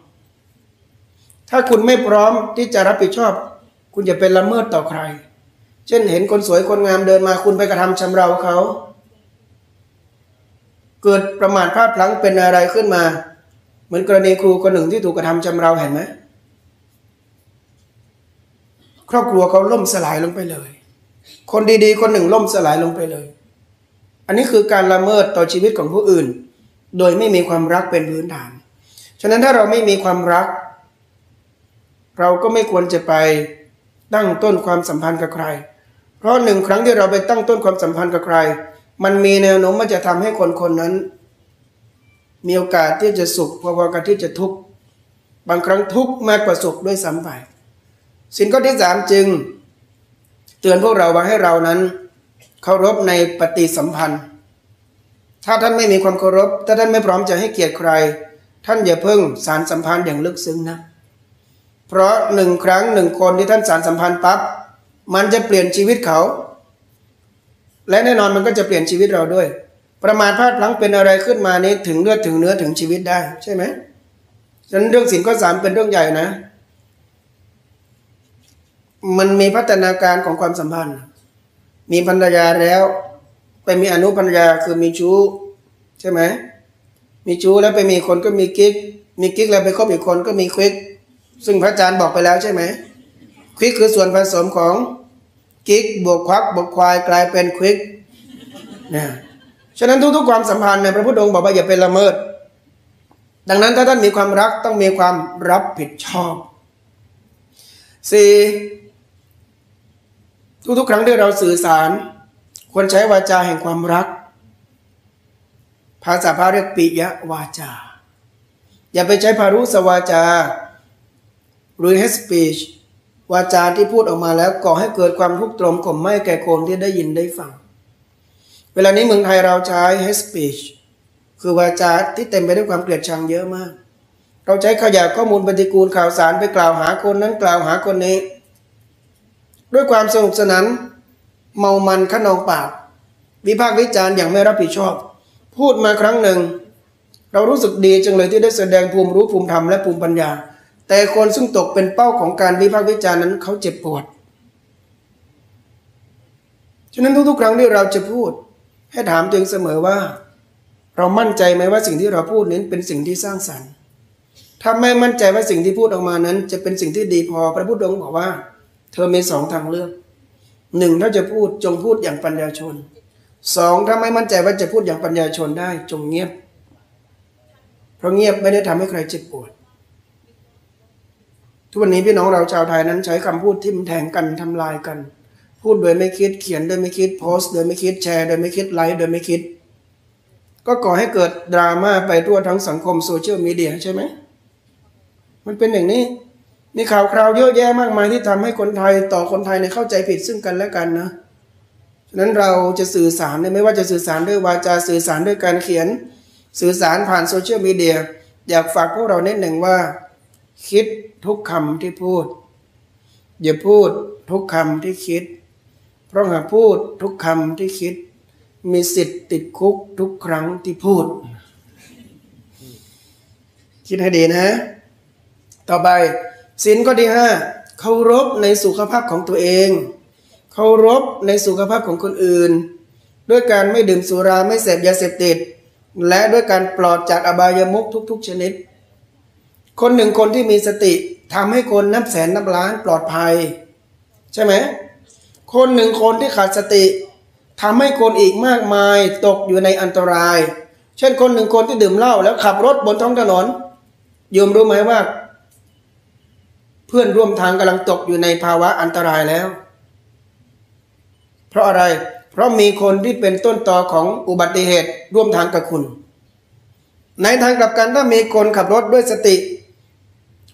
ถ้าคุณไม่พร้อมที่จะรับผิดชอบ คุณจะเป็นละเมิดต่อใคร เช่นเห็นคนสวยคนงามเดินมาคุณไปกระทำชำเราเขา เกิดประมาทพลาดพลั้งเป็นอะไรขึ้นมา เหมือนกรณีครูคนหนึ่งที่ถูกกระทำชำเราเห็นไหม ครอบครัวเขาล่มสลายลงไปเลย คนดีๆ คนหนึ่งล่มสลายลงไปเลย อันนี้คือการละเมิดต่อชีวิตของผู้อื่น โดยไม่มีความรักเป็นพื้นฐาน ฉะนั้นถ้าเราไม่มีความรัก เราก็ไม่ควรจะไปตั้งต้นความสัมพันธ์กับใคร เพราะหนึ่งครั้งที่เราไปตั้งต้นความสัมพันธ์กับใคร มันมีแนวโน้มว่าจะทำให้คนคนนั้น มีโอกาสที่จะสุขพอๆกับที่จะทุกข์ บางครั้งทุกข์มากกว่าสุขด้วยซ้ำไป สินข้อที่สามจึง เตือนพวกเราว่าให้เรานั้นเคารพในปฏิสัมพันธ์ ถ้าท่านไม่มีความเคารพ ถ้าท่านไม่พร้อมจะให้เกียรติใคร ท่านอย่าเพิ่งสารสัมพันธ์อย่างลึกซึ้งนะ เพราะหนึ่งครั้งหนึ่งคนที่ท่านสารสัมพันธ์ปั๊บมันจะเปลี่ยนชีวิตเขา และแน่นอนมันก็จะเปลี่ยนชีวิตเราด้วย ประมาทพลาดพลั้งเป็นอะไรขึ้นมานี้ถึงเลือดถึงเนื้อถึงชีวิตได้ใช่ไหมฉะนั้นเรื่องสินข้อสามเป็นเรื่องใหญ่นะ มันมีพัฒนาการของความสัมพันธ์ มีภรรยาแล้ว ไปมีอนุภรรยาคือมีชู้ใช่ไหมมีชู้แล้วไปมีคนก็มีกิ๊ก มีกิ๊กแล้วไปคบอีกคนก็มีควิก ซึ่งพระอาจารย์บอกไปแล้วใช่ไหมควิกคือส่วนผสมของกิ๊กบวกควักบวกควายกลายเป็นควิกนะฉะนั้นทุกๆความสัมพันธ์ในยพระพุทธองค์บอกว่าอย่าเป็นละเมิด ดังนั้นถ้าท่านมีความรักต้องมีความรับผิดชอบสี่ ทุกๆ ครั้งที่เราสื่อสาร ควรใช้วาจาแห่งความรัก ภาษาพาเรียกปิยวาจา อย่าไปใช้พารุสวาจา หรือ hate speech วาจาที่พูดออกมาแล้วก่อให้เกิดความทุกข์ตรมข่มไม้แก่คนที่ได้ยินได้ฟัง เวลานี้เมืองไทยเราใช้ hate speech คือวาจาที่เต็มไปด้วยความเกลียดชังเยอะมาก เราใช้ขยะข้อมูลปฏิกูลข่าวสารไปกล่าวหาคนนั้นกล่าวหาคนนี้ ด้วยความสนุกสนานเมามันขนองปากวิพากษ์วิจารณ์อย่างไม่รับผิดชอบ พูดมาครั้งหนึ่ง เรารู้สึกดีจังเลยที่ได้แสดงภูมิรู้ภูมิธรรมและภูมิปัญญา แต่คนซึ่งตกเป็นเป้าของการวิพากษ์วิจารณ์นั้นเขาเจ็บปวดฉะนั้นทุกๆ ครั้งที่เราจะพูด ให้ถามตัวเองเสมอว่า เรามั่นใจไหมว่าสิ่งที่เราพูดนั้นเป็นสิ่งที่สร้างสรรค์ถ้าไม่มั่นใจว่าสิ่งที่พูดออกมานั้น จะเป็นสิ่งที่ดีพอพระพุทธองค์บอกว่า เธอมีสองทางเลือกหนึ่งถ้าจะพูดจงพูดอย่างปัญญาชนสองถ้าไม่มั่นใจว่าจะพูดอย่างปัญญาชนได้ จงเงียบ เพราะเงียบไม่ได้ทำให้ใครเจ็บปวด ทุกวันนี้พี่น้องเราชาวไทยนั้นใช้คำพูดทิ่มแทงกันทำลายกัน พูดโดยไม่คิดเขียนโดยไม่คิดโพสต์โดยไม่คิดแชร์โดยไม่คิดไลค์โดยไม่คิด ก็ก่อให้เกิดดราม่าไปทั่วทั้งสังคมโซเชียลมีเดียใช่ไหมมันเป็นอย่างนี้ มีข่าวคราวเยอะแยะมากมายที่ทำให้คนไทยต่อคนไทยในยเข้าใจผิดซึ่งกันและกันนะฉะนั้นเราจะสื่อสารเนี่ยไม่ว่าจะสื่อสารด้วยวาจาสื่อสารด้วยการเขียน สื่อสารผ่านโซเชียลมีเดียอยากฝากพวกเราเน้นหนึ่งว่า คิดทุกคำที่พูด อย่าพูดทุกคำที่คิด เพราะหากพูดทุกคำที่คิด มีสิทธิ์ติดคุกทุกครั้งที่พูด คิดให้ดีนะ ต่อไป ศีลข้อที่ห้าเคารพในสุขภาพของตัวเอง เคารพในสุขภาพของคนอื่น ด้วยการไม่ดื่มสุราไม่เสพยาเสพติด และด้วยการปลอดจากอบายมุขทุก ๆ ชนิด คนหนึ่งคนที่มีสติทำให้คนนับแสนนับล้านปลอดภัย ใช่ไหมคนหนึ่งคนที่ขาดสติทำให้คนอีกมากมายตกอยู่ในอันตราย เช่นคนหนึ่งคนที่ดื่มเหล้าแล้วขับรถบนท้องถนนโยมรู้ไหมว่า เพื่อนร่วมทางกำลังตกอยู่ในภาวะอันตรายแล้ว เพราะอะไร เพราะมีคนที่เป็นต้นตอของอุบัติเหตุร่วมทางกับคุณ ในทางกลับกันถ้ามีคนขับรถด้วยสติ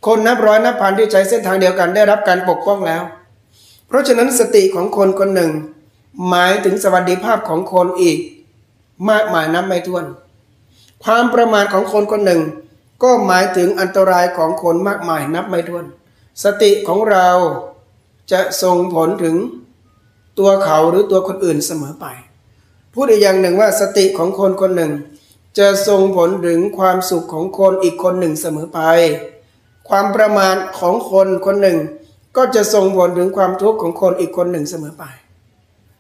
คนนับร้อยนับพันที่ใช้เส้นทางเดียวกันได้รับการปกป้องแล้ว เพราะฉะนั้นสติของคนคนหนึ่ง หมายถึงสวัสดิภาพของคนอีก มากมายนับไม่ถ้วน ความประมาทของคนคนหนึ่ง ก็หมายถึงอันตรายของคนมากมายนับไม่ถ้วน สติของเราจะส่งผลถึงตัวเขาหรือตัวคนอื่นเสมอไป พูดอีกอย่างหนึ่งว่าสติของคนคนหนึ่ง จะส่งผลถึงความสุขของคนอีกคนหนึ่งเสมอไป ความประมาทของคนคนหนึ่ง ก็จะส่งผลถึงความทุกข์ของคนอีกคนหนึ่งเสมอไป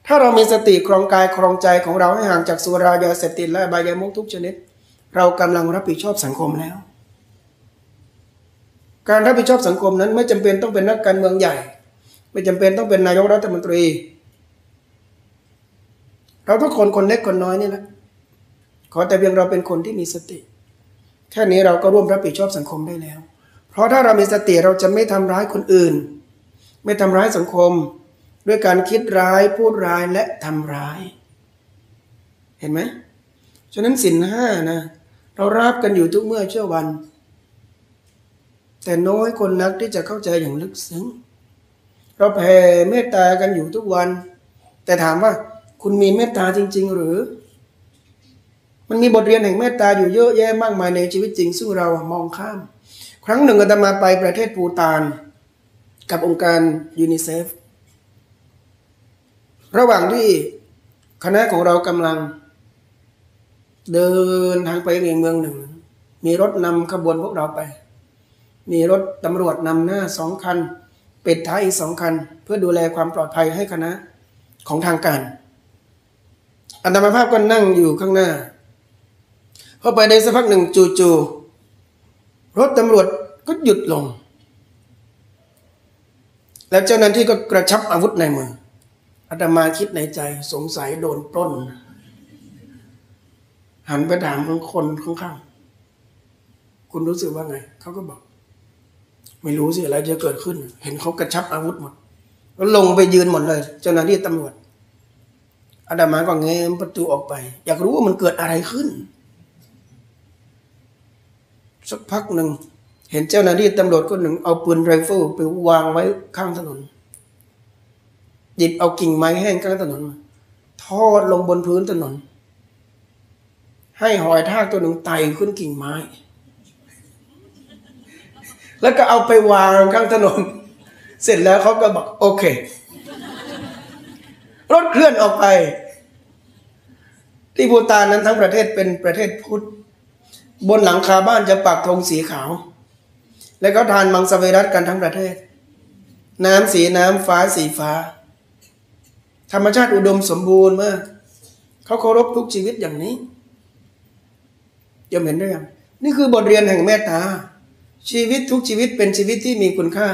ถ้าเรามีสติครองกายครองใจของเราให้ห่างจากสุรายาเสพติดและบายามุขทุกชนิด เรากำลังรับผิดชอบสังคมแล้ว การรับผิดชอบสังคมนั้นไม่จำเป็นต้องเป็นนักการเมืองใหญ่ ไม่จำเป็นต้องเป็นนายกรัฐมนตรี เราทุกคนคนเล็กคนน้อยนี่แหละขอแต่เพียงเราเป็นคนที่มีสติ แค่นี้เราก็ร่วมรับผิดชอบสังคมได้แล้ว เพราะถ้าเรามีสติเราจะไม่ทำร้ายคนอื่น ไม่ทำร้ายสังคม ด้วยการคิดร้ายพูดร้ายและทำร้าย เห็นไหมฉะนั้นสินห้านะ เรารับกันอยู่ทุกเมื่อเชื่อวัน แต่น้อยคนนักที่จะเข้าใจอย่างลึกซึ้ง เราแผ่เมตตากันอยู่ทุกวัน แต่ถามว่าคุณมีเมตตาจริง ๆ หรือ มันมีบทเรียนแห่งเมตตาอยู่เยอะแยะมากมายในชีวิตจริง ซึ่งเรามองข้าม ครั้งหนึ่งอาตมาไปประเทศปูตาน กับองค์การยูนิเซฟระหว่างที่คณะของเรากำลัง เดินทางไปยังเมืองหนึ่ง มีรถนำขบวนพวกเราไป มีรถตำรวจนำหน้าสองคัน ปิดท้ายอีกสองคัน เพื่อดูแลความปลอดภัยให้คณะของทางการ อันตมาภาพก็นั่งอยู่ข้างหน้าพอไปได้สักพักหนึ่งจู่ๆรถตำรวจก็หยุดลง แล้วเจ้าหน้าที่ก็กระชับอาวุธในมืออาตมาคิดในใจสงสัยโดนปล้น หันไปถามคนข้างๆคุณรู้สึกว่าไง เขาก็บอก ไม่รู้สิอะไรจะเกิดขึ้น เห็นเขากระชับอาวุธหมดแล้วลงไปยืนหมดเลย เจ้าหน้าที่ตำรวจอาดามาก็แง้มประตูออกไป อยากรู้ว่ามันเกิดอะไรขึ้น สักพักหนึ่ง เห็นเจ้าหน้าที่ตำรวจคนหนึ่ง เอาปืนไรเฟิลไปวางไว้ข้างถนน หยิบเอากิ่งไม้แห้งข้างถนนมาทอดลงบนพื้นถนน ให้หอยทากตัวหนึ่งไต่ขึ้นกิ่งไม้ แล้วก็เอาไปวางข้างถนน เสร็จแล้วเขาก็บอกโอเค รถเคลื่อนออกไป ที่ภูตานนั้นทั้งประเทศเป็นประเทศพุทธ บนหลังคาบ้านจะปักธงสีขาว และก็ทานมังสวิรัตกันทั้งประเทศ น้ำสีน้ำฟ้าสีฟ้า ธรรมชาติอุดมสมบูรณ์มากเขาเคารพทุกชีวิตอย่างนี้ยอมเห็นได้ยังนี่คือบทเรียนแห่งเมตตา ชีวิตทุกชีวิตเป็นชีวิตที่มีคุณค่า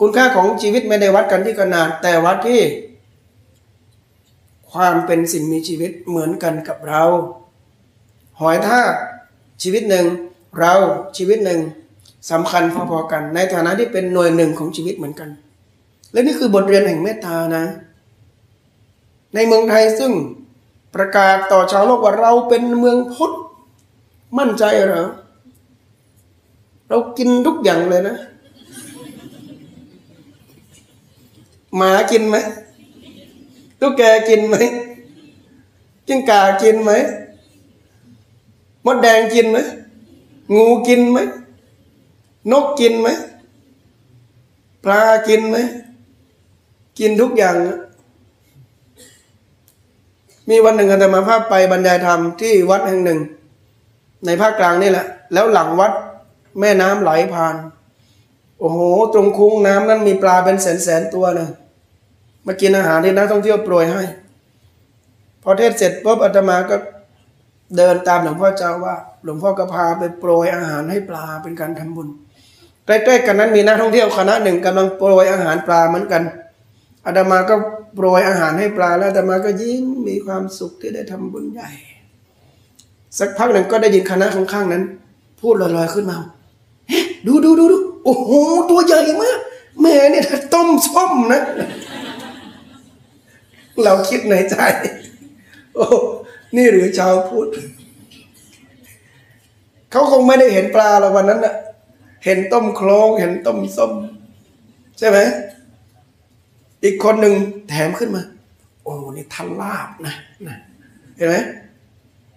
คุณค่าของชีวิตไม่ได้วัดกันที่ขนาด แต่วัดที่ ความเป็นสิ่งมีชีวิตเหมือนกันกับเรา หอยทากชีวิตหนึ่ง เราชีวิตหนึ่งสำคัญพอๆกัน ในฐานะที่เป็นหน่วยหนึ่งของชีวิตเหมือนกัน และนี่คือบทเรียนแห่งเมตตานะ ในเมืองไทยซึ่งประกาศต่อชาวโลกว่าเราเป็นเมืองพุทธมั่นใจเหรอ เรากินทุกอย่างเลยนะหมากินไหมตุ๊กแกกินไหมจิ้งก่ากินไหมมดแดงกินไหมงูกินไหมนกกินไหมปลากินไหมกินทุกอย่าง มีวันหนึ่งอาตมาภาพไปบรรยายธรรมที่วัดแห่งหนึ่ง ในภาคกลางนี่แหละ แล้วหลังวัด แม่น้ำไหลผ่าน โอ้โห ตรงคุ้งน้ำนั้นมีปลาเป็นแสนแสนตัวนะมากินอาหารที่นักท่องเที่ยวโปรยให้ พอเทศเสร็จปุ๊บอาตมาก็เดินตามหลวงพ่อเจ้าว่า หลวงพ่อก็พาไปโปรยอาหารให้ปลาเป็นการทำบุญใกล้ๆกันนั้นมีนักท่องเที่ยวคณะหนึ่งกำลังโปรยอาหารปลาเหมือนกันอาตมาก็โปรยอาหารให้ปลาแล้วอาตมาก็ยิ้มมีความสุขที่ได้ทำบุญใหญ่ สักพักหนึ่งก็ได้ยินคณะข้างๆนั้น พูดลอยๆขึ้นมา ดูดูดูดูโอ้โห ตัวใหญ่มากแม่เนี่ยต้มส้มนะ เราคิดในใจ โอ้นี่หรือชาวพุทธเขาคงไม่ได้เห็นปลาหรอกวันนั้นน่ะเห็นต้มโคลงเห็นต้มส้ม ใช่ไหมอีกคนหนึ่งแถมขึ้นมา โอ้นี่ทันลาบนะนะเห็นไหม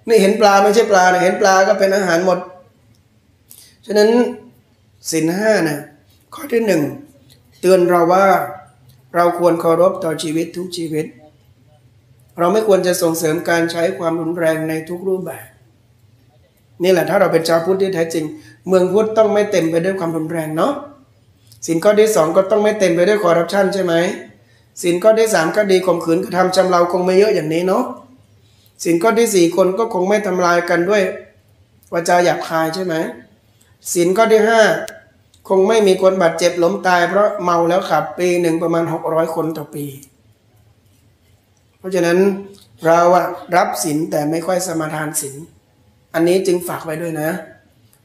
นี่เห็นปลาไม่ใช่ปลาเห็นปลาก็เป็นอาหารหมด ฉะนั้น สินห้านะข้อที่หนึ่งเตือนเราว่าเราควรเคารพต่อชีวิตทุกชีวิต เราไม่ควรจะส่งเสริมการใช้ความรุนแรงในทุกรูปแบบ นี่แหละถ้าเราเป็นชาวพุทธที่แท้จริง เมืองพุทธต้องไม่เต็มไปด้วยความรุนแรงเนาะสินข้อที่สองก็ต้องไม่เต็มไปด้วยคอร์รัปชันใช่ไหมสินข้อที่สามก็ดีข่มขืนกระทำชำเราคงไม่เยอะอย่างนี้เนาะสินข้อที่สี่คนก็คงไม่ทำลายกันด้วยวาจาหยาบคายใช่ไหมสินข้อที่ห้า คงไม่มีคนบาดเจ็บล้มตาย เพราะเมาแล้วขับปีหนึ่งประมาณหกร้อยคนต่อปี เพราะฉะนั้นเราอะรับศีลแต่ไม่ค่อยสมาทานศีลอันนี้จึงฝากไว้ด้วยนะ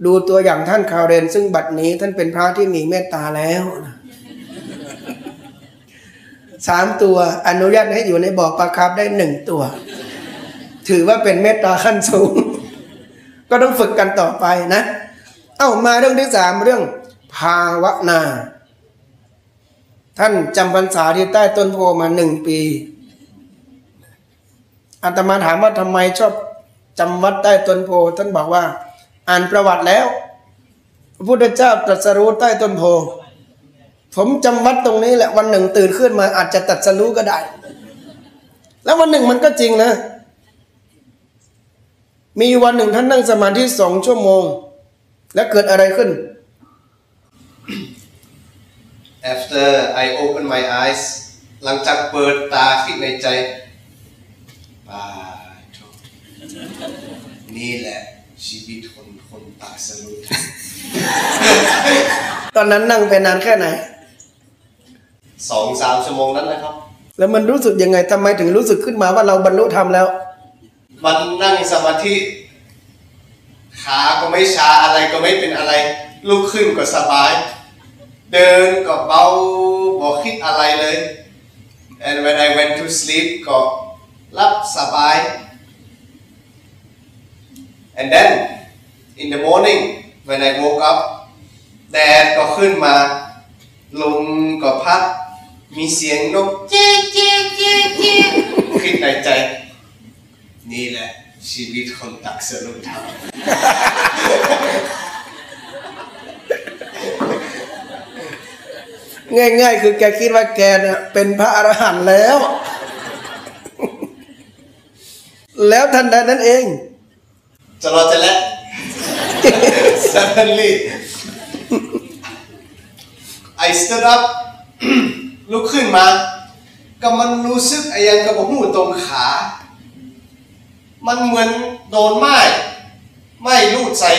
ดูตัวอย่างท่านคาวเรน ซึ่งบัดนี้ท่านเป็นพระที่มีเมตตาแล้วนะสามตัวอนุญาตให้อยู่ในบ่อปลาคร์ฟได้หนึ่งตัว ถือว่าเป็นเมตตาขั้นสูง ก็ต้องฝึกกันต่อไปนะ เอ้ามาเรื่องที่สามเรื่อง ภาวนา ท่านจำพรรษาที่ใต้ต้นโพมาหนึ่งปีอาตมาถามว่าทำไมชอบจำวัดใต้ต้นโพท่านบอกว่า อ่านประวัติแล้วพระพุทธเจ้าตรัสรู้ใต้ต้นโพผมจำวัดตรงนี้แหละวันหนึ่งตื่นขึ้นมาอาจจะตรัสรู้ก็ได้ แล้ววันหนึ่งมันก็จริงนะ มีวันหนึ่งท่านนั่งสมาธิสองชั่วโมง แล้วเกิดอะไรขึ้น after I open my eyes หลังจากเปิดตาคิดในใจปาโถนี่แหละชีวิตคนคนตาสรุปตอนนั้นนั่งไปนานแค่ไหนสองสามชั่วโมงนั้นนะครับ แล้วมันรู้สึกยังไงทำไมถึงรู้สึกขึ้นมาว่าเราบรรลุธรรมแล้ว มันนั่งสมาธิขาก็ไม่ชาอะไรก็ไม่เป็นอะไร ลุกขึ้นก็สบาย เดินก็เบาบอกคิดอะไรเลย and when I went to sleep ก็หลับสบาย and then in the morning when I woke up แดดก็ขึ้นมาลมก็พัด มีเสียงนกเจ๊เจ๊เจ๊เจ๊คิดในใจ นี่แหละชีวิตคนตักสรุปธรรม ง่าย ๆ คือแกคิดว่าแกเนี่ยเป็นพระอรหันต์แล้ว แล้วทันใดนั้นเอง จะรอจะแล้ว suddenly I stood up ลุกขึ้นมาก็มันรู้สึกไอ้ยังกับหูตรงขา มันเหมือนโดนไม้ ไม้ลูดใส่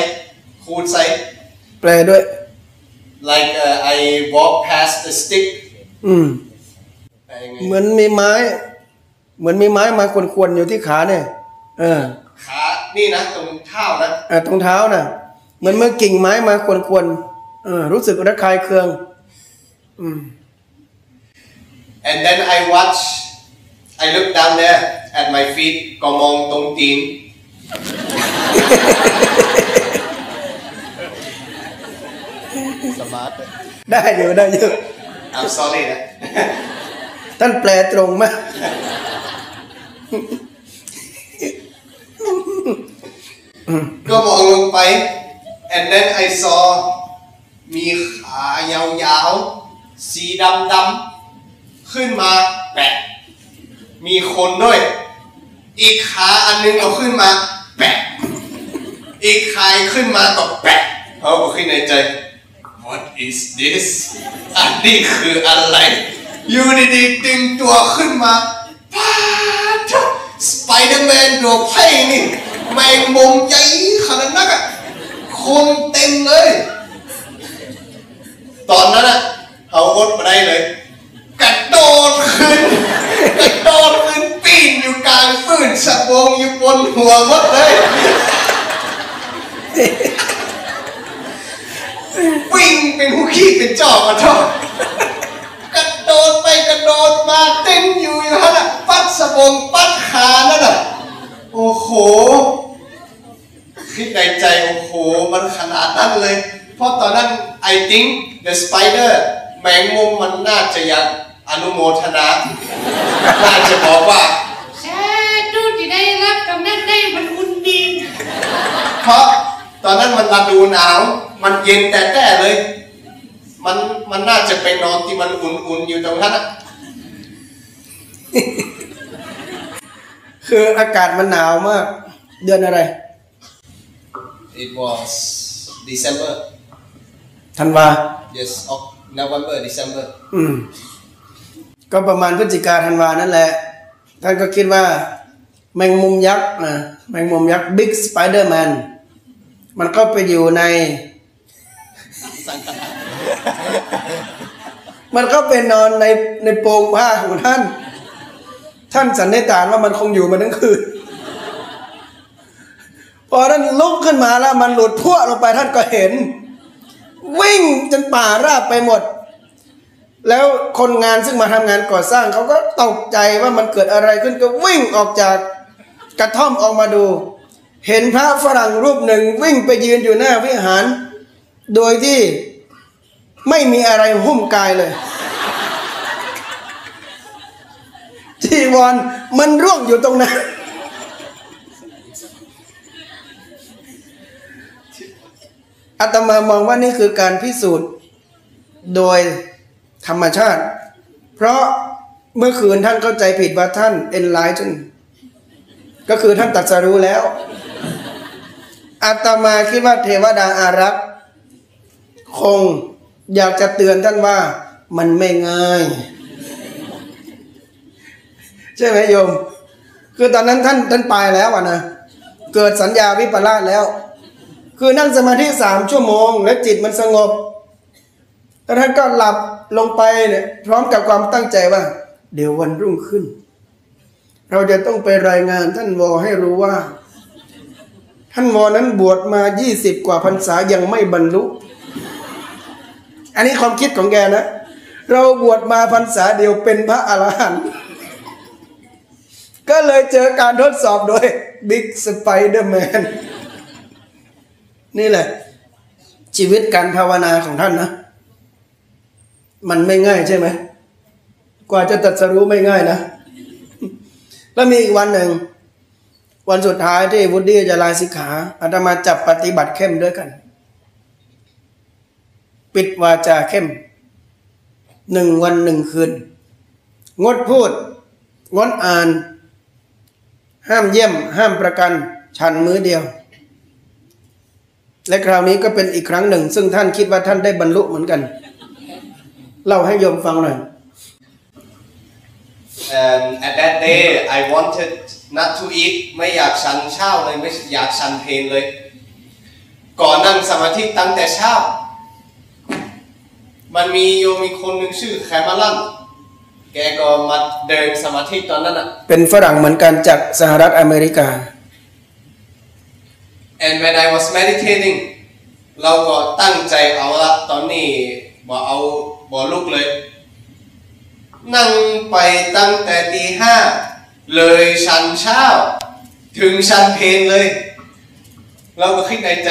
ขูดใส่แปลด้วย like uh, I walk past the stick อืมแปลยังไงเหมือนมีไม้ เหมือนมีไม้มาควนๆอยู่ที่ขาเนี่ย เออ ขานี่นะตรงเท้านะอะตรงเท้าน่ะเหมือนเมื่อกิ่งไม้มาควนๆเออรู้สึกระคายเคือง อืม and then I watch I look down there at my feet ก็มองตรงตีน สมาร์ทได้อยู่ได้อยู่ I'm sorry นะ ท่านแปลตรงมากก็มองลงไป and then I saw มีขายาวๆ สีดำดำๆขึ้นมาแปะ มีคนด้วย อีกขาอันนึงเอาขึ้นมา แปะ อีกขาขึ้นมาก็แปะเขาบอกขึ้นในใจ What is this อันนี้คืออะไร อยู่ดีๆดึงตัวขึ้นมาป้าดสไปเดอร์แมนตัวไพ่นี่แมงมุมใหญ่ขนาดนั้นอะคนเต็มเลย ตอนนั้นอะเขาอดมาได้เลยกระโดดขึ้นกระโดดขึ้นปีนอยู่กลางฟืนสะบงอยู่บนหัวหมดเลย วิ่งเป็นหูขี้เป็นจอกมาทอดกระโดดไปกระโดดมาเต้นอยู่อยู่ฮะน่ะปัดสะบงปัดขานั่นน่ะโอ้โห คิดในใจโอ้โห มันขนาดนั้นเลย เพราะตอนนั้น I think the spider แมงมุมมันน่าจะอยากอนุโมทนา น่าจะบอกว่าสาธุที่ได้รับกำนันได้มันอุ่นดี เพราะ ตอนนั้นมันฤดูหนาว มันเย็นแต่แต่เลย มันมันน่าจะไปนอนที่มันอุ่นๆอยู่ตรงนั้นอะคืออากาศมันหนาวมาก เดือนอะไร It was December ธันวา yes of November December อืมก็ประมาณพฤศจิกาธันวานั่นแหละ ท่านก็คิดว่า แมงมุมยักษ์นะแมงมุมยักษ์ Big Spider Man มันก็ไปอยู่ใน มันก็ไปนอนในในโปรงผ้าของท่าน ท่านสันนิษฐานว่ามันคงอยู่มาทั้งคืน พอท่านลุกขึ้นมาแล้ว มันหลุดพรวดลงไปท่านก็เห็น วิ่งจนป่าราบไปหมด แล้วคนงานซึ่งมาทำงานก่อสร้างเขาก็ตกใจว่ามันเกิดอะไรขึ้นก็วิ่งออกจากกระท่อมออกมาดู เห็นพระฝรั่งรูปหนึ่งวิ่งไปยืนอยู่หน้าวิหาร โดยที่ไม่มีอะไรหุ้มกายเลยจีวรมันร่วงอยู่ตรงนั้น อาตมามองว่านี่คือการพิสูจน์ โดยธรรมชาติ เพราะเมื่อคืนท่านเข้าใจผิดว่าท่าน enlightened ก็คือท่านตัดสรู้แล้ว อาตมาคิดว่าเทวดาอารักษ์คงอยากจะเตือนท่านว่ามันไม่ง่าย ใช่ไหมโยม คือตอนนั้นท่านท่านไปแล้วอะนะ เกิดสัญญาวิปลาสแล้ว คือนั่งสมาธิสามชั่วโมง และจิตมันสงบแล้วท่านก็หลับลงไปเนี่ยพร้อมกับความตั้งใจว่า เดี๋ยววันรุ่งขึ้น เราจะต้องไปรายงานท่านวอให้รู้ว่า ท่านวอนั้นบวชมายี่สิบกว่าพรรษายังไม่บรรลุ อันนี้ความคิดของแกนะ เราบวชมาพรรษาเดียวเป็นพระอรหันต์ก็เลยเจอการทดสอบโดย big Spider-Man นี่แหละ ชีวิตการภาวนาของท่านนะ มันไม่ง่ายใช่ไหม กว่าจะตรัสรู้ไม่ง่ายนะ แล้วมีอีกวันหนึ่ง วันสุดท้ายที่วุฒิจะลาสิกขาอาตมาจับปฏิบัติเข้มด้วยกัน ปิดวาจาเข้มหนึ่งวันหนึ่งคืน งดพูด งดอ่าน ห้ามเยี่ยม ห้ามประกัน ฉันมื้อเดียว และคราวนี้ก็เป็นอีกครั้งหนึ่ง ซึ่งท่านคิดว่าท่านได้บรรลุเหมือนกัน เล่าให้โยมฟังหน่อย and at that day I wanted not to eat ไม่อยากฉันเช้าเลยไม่อยากฉันเพลนเลย ก่อนนั่งสมาธิตั้งแต่เช้า มันมีโยมมีคนหนึ่งชื่อแคมาลันแกก็มาเดินสมาธิตอนนั้นอะ เป็นฝรั่งเหมือนกันจากสหรัฐอเมริกา and when I was meditating เราก็ตั้งใจเอาละตอนนี้บ่เอาบ่ลุกเลย นั่งไปตั้งแต่ตีห้า เลยชันเช้า ถึงชันเพลนเลย เราก็คิดในใจ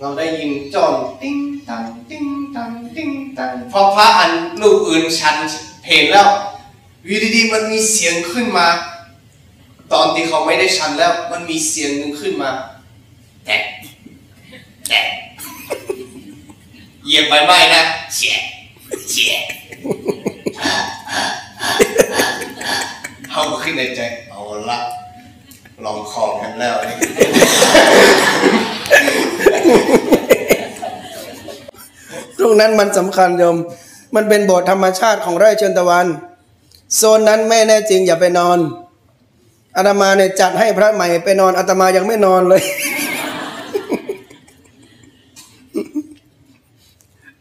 เราได้ยินช้อนติ้งตังติ้งตังติ้งตังพอพระอันรูปอื่นฉันเพลแล้วอยู่ดีมันมีเสียงขึ้นมา ตอนที่เขาไม่ได้ฉันแล้ว มันมีเสียงหนึ่งขึ้นมาแตะแตะเหยียบใบไม้นะเฉียเฉีย เขาก็ขึ้นในใจ เอาละลองของกันแล้วนี่ตรงนั้นมันสำคัญโยม มันเป็นบสถ์ธรรมชาติของไร่เชิญตะวัน โซนนั้นไม่แน่จริงอย่าไปนอนอาตมาเนี่ยจัดให้พระใหม่ไปนอนอาตมายังไม่นอนเลย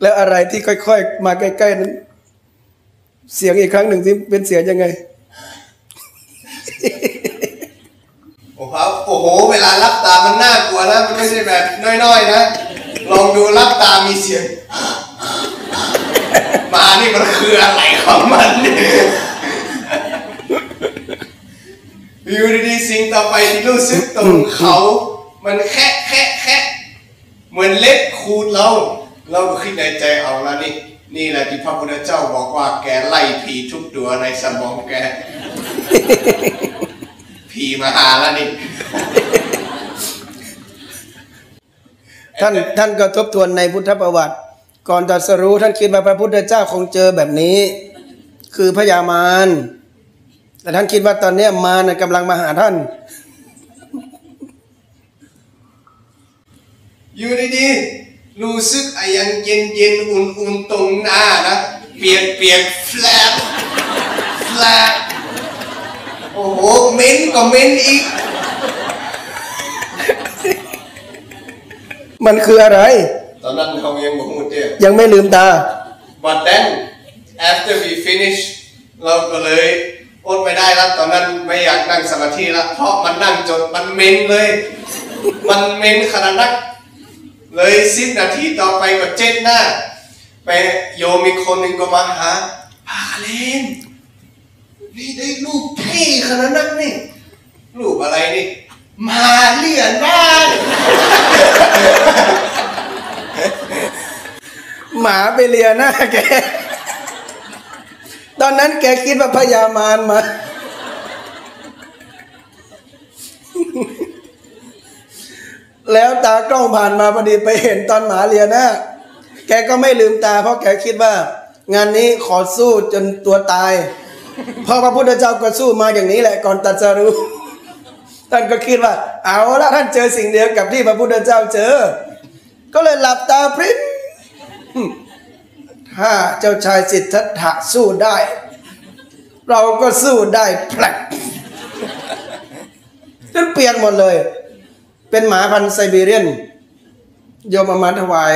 แล้วอะไรที่ค่อยๆ มาใกล้ๆนั้น เสียงอีกครั้งหนึ่งที่เป็นเสียงยังไง โอ้โหโอ้โห เวลารับตามันน่ากลัวนะ มันไม่ใช่แบบน้อยๆนะ ลองดูรับตามีเสียง มานี่มันคืออะไรของมันเนี่ยอยู่ดีๆสิ่งต่อไปที่รู้สึกตรงเขา มันแค่แค่แค่เหมือนเล็บขูดเรา เราก็คิดในใจเอาละนี่ นี่แหละที่พระพุทธเจ้าบอกว่าแกไล่ผีทุกตัวในสมองแก ผีมาหาแล้วนี่ ท่านท่านก็ทบทวนในพุทธประวัติ ก่อนตรัสรู้ท่านคิดว่าพระพุทธเจ้าคงเจอแบบนี้ คือพญามารแต่ท่านคิดว่าตอนเนี้ยมารน่ะกำลังมาหาท่าน อยู่ดีๆ รู้สึกไอ้ยังเย็นเย็นๆอุ่นอุ่นๆตรงหน้านะ เปียกเปียกแฟลปแฟลปโอ้โหเหม้นก็เหม้นอีก มันคืออะไร ตอนนั้นเขายังบอกมุดเดียวยังไม่ลืมตา but then after we finish เราก็เลยอดไม่ได้แล้วตอนนั้นไม่อยากนั่งสมาธิแล้วเพราะมันนั่งจนมันเหม็นเลย มันเหม็นขนาดนั้น เลยสิบนาทีต่อไปก็เจ็ดหน้าไปโยมอีกคนหนึ่งก็มาหาพาเลนนี่ได้รูปเท่ขนาดนั้นนี่รูปอะไรนี่ มาเลื่อนบ้านหมาไปเลียหน้าแก ตอนนั้นแกคิดว่าพญามารมา แล้วตากล้องผ่านมาพอดีไปเห็นตอนหมาเลียหน้าแกก็ไม่ลืมตา เพราะแกคิดว่า งานนี้ขอสู้จนตัวตายเพราะพระพุทธเจ้าก็สู้มาอย่างนี้แหละก่อนตรัสรู้ท่านก็คิดว่า เอาละท่านเจอสิ่งเดียวกับที่พระพุทธเจ้าเจอ ก็เลยหลับตาพริ้งถ้าเจ้าชายสิทธัตถะสู้ได้ เราก็สู้ได้แผลกจนเปลี่ยนหมดเลย เป็นหมาพันธุ์ไซบีเรียนโยมเอามาถวาย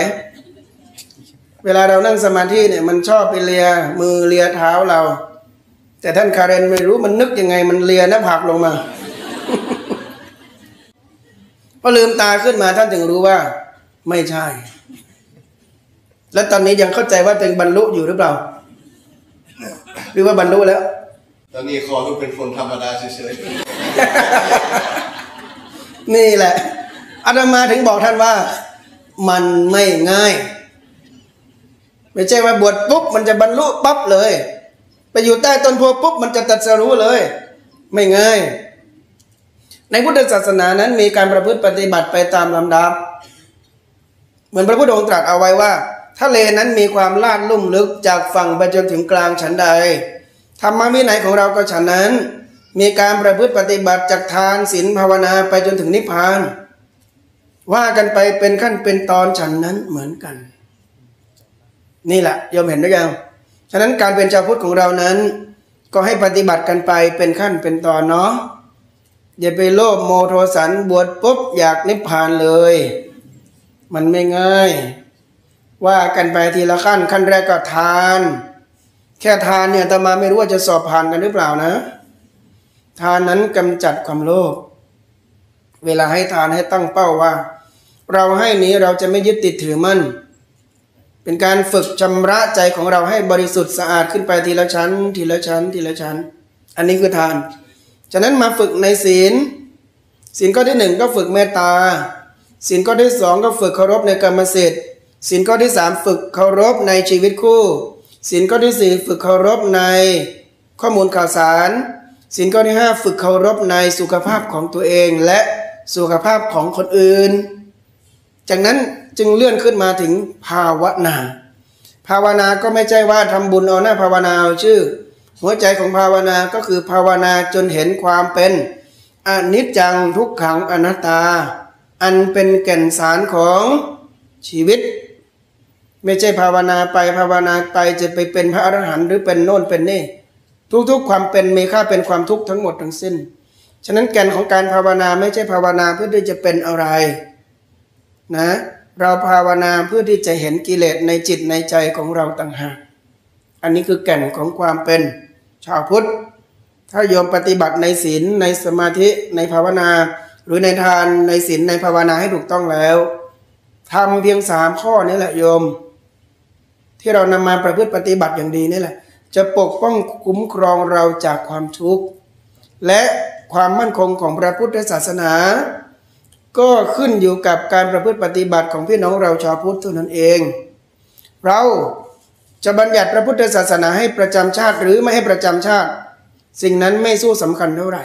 เวลาเรานั่งสมาธิเนี่ยมันชอบไปเลียมือเลียเท้าเรา แต่ท่านคาเรนไม่รู้มันนึกยังไงมันเลียหน้าผากลงมาพอลืมตาขึ้นมาท่านถึงรู้ว่า ไม่ใช่ แล้วตอนนี้ยังเข้าใจว่าตัวเองบรรลุอยู่หรือเปล่า หรือว่าบรรลุแล้ว ตอนนี้ขอรูปเป็นคนธรรมดาเฉย นี่แหละอาตมาถึงบอกท่านว่า มันไม่ง่าย ไม่ใช่ว่าบวชปุ๊บมันจะบรรลุปั๊บเลย ไปอยู่ใต้ต้นโพปุ๊บมันจะตรัสรู้เลย ไม่ง่าย ในพุทธศาสนานั้นมีการประพฤติปฏิบัติไปตามลำดับ เหมือนพระพุทธองค์ตรัสเอาไว้ว่าทะเลนั้นมีความลาดลุ่มลึกจากฝั่งไปจนถึงกลางฉันใดธรรมวินัยของเราก็ฉันนั้น มีการประพฤติปฏิบัติจากทานศีลภาวนาไปจนถึงนิพพาน ว่ากันไปเป็นขั้นเป็นตอนฉันนั้นเหมือนกัน นี่แหละโยมเห็นหรือยังฉะนั้นการเป็นชาวพุทธของเรานั้น ก็ให้ปฏิบัติกันไปเป็นขั้นเป็นตอนเนาะอย่าไปโลภโมโทสันบวชปุ๊บอยากนิพพานเลย มันไม่ง่าย ว่ากันไปทีละขั้นขั้นแรกก็ทาน แค่ทานเนี่ยตมาไม่รู้ว่าจะสอบผ่านกันหรือเปล่านะ ทานนั้นกำจัดความโลภเวลาให้ทานให้ตั้งเป้าว่า เราให้นี้เราจะไม่ยึดติดถือมั่น เป็นการฝึกชำระใจของเราให้บริสุทธิ์สะอาดขึ้นไปทีละชั้น ทีละชั้น ทีละชั้น อันนี้คือทาน ฉะนั้นมาฝึกในศีล ศีลข้อที่หนึ่งก็ฝึกเมตตาศีลข้อที่สองก็ฝึกเคารพในกรรมสิทธิ์ศีลข้อที่สามฝึกเคารพในชีวิตคู่ศีลข้อที่สี่ฝึกเคารพในข้อมูลข่าวสาร ศีลข้อที่ห้าฝึกเคารพในสุขภาพของตัวเองและสุขภาพของคนอื่น จากนั้นจึงเลื่อนขึ้นมาถึงภาวนา ภาวนาก็ไม่ใช่ว่าทำบุญเอาหน้าภาวนาเอาชื่อ หัวใจของภาวนาก็คือภาวนาจนเห็นความเป็นอนิจจังทุกขังอนัตตา อันเป็นแก่นสารของชีวิต ไม่ใช่ภาวนาไปภาวนาไปจะไปเป็นพระอรหันต์หรือเป็นโน่นเป็นนี่ ทุกๆ ความเป็นมีค่าเป็นความทุกข์ทั้งหมดทั้งสิ้น ฉะนั้นแก่นของการภาวนาไม่ใช่ภาวนาเพื่อที่จะเป็นอะไรนะเราภาวนาเพื่อที่จะเห็นกิเลสในจิตในใจของเราต่างหาก อันนี้คือแก่นของความเป็นชาวพุทธ ถ้าโยมปฏิบัติในศีลในสมาธิในภาวนา หรือในทานในศีลในภาวนาให้ถูกต้องแล้วทำเพียงสามข้อนี้แหละโยม ที่เรานำมาประพฤติปฏิบัติอย่างดีนี่แหละ จะปกป้องคุ้มครองเราจากความทุกข์ และความมั่นคงของพระพุทธศาสนา ก็ขึ้นอยู่กับการประพฤติปฏิบัติของพี่น้องเราชาวพุทธเท่านั้นเอง เราจะบัญญัติพระพุทธศาสนาให้ประจำชาติหรือไม่ให้ประจำชาติ สิ่งนั้นไม่สู้สำคัญเท่าไหร่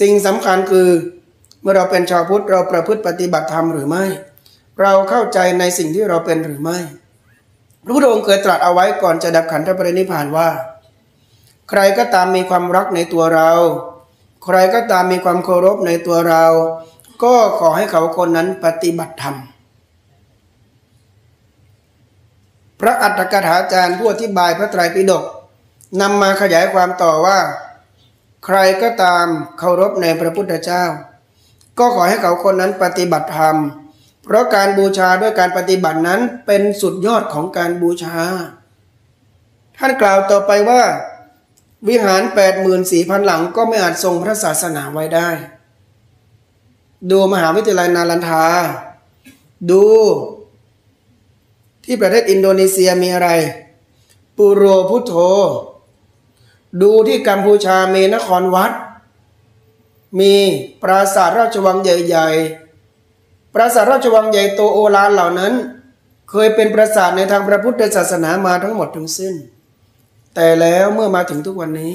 สิ่งสำคัญคือเมื่อเราเป็นชาวพุทธเราประพฤติปฏิบัติธรรมหรือไม่ เราเข้าใจในสิ่งที่เราเป็นหรือไม่ พระองค์เคยตรัสเอาไว้ก่อนจะดับขันธปรินิพานว่า ใครก็ตามมีความรักในตัวเรา ใครก็ตามมีความเคารพในตัวเรา ก็ขอให้เขาคนนั้นปฏิบัติธรรม พระอัฏฐกถาจารย์ผู้อธิบายพระไตรปิฎกนำมาขยายความต่อว่า ใครก็ตามเคารพในพระพุทธเจ้า ก็ขอให้เขาคนนั้นปฏิบัติธรรม เพราะการบูชาด้วยการปฏิบัตินั้นเป็นสุดยอดของการบูชา ท่านกล่าวต่อไปว่า วิหารแปดหมื่นสี่พันหลังก็ไม่อาจทรงพระศาสนาไว้ได้ ดูมหาวิทยาลัยนาลันทา ดู ที่ประเทศอินโดนีเซียมีอะไร ปุโรพุทโธ ดูที่กัมพูชามีนครวัด มีปราสาทราชวังใหญ่ ๆ ปราสาทราชวังใหญ่โตโอฬารเหล่านั้น เคยเป็นปราสาทในทางพระพุทธศาสนามาทั้งหมดทั้งสิ้น แต่แล้วเมื่อมาถึงทุกวันนี้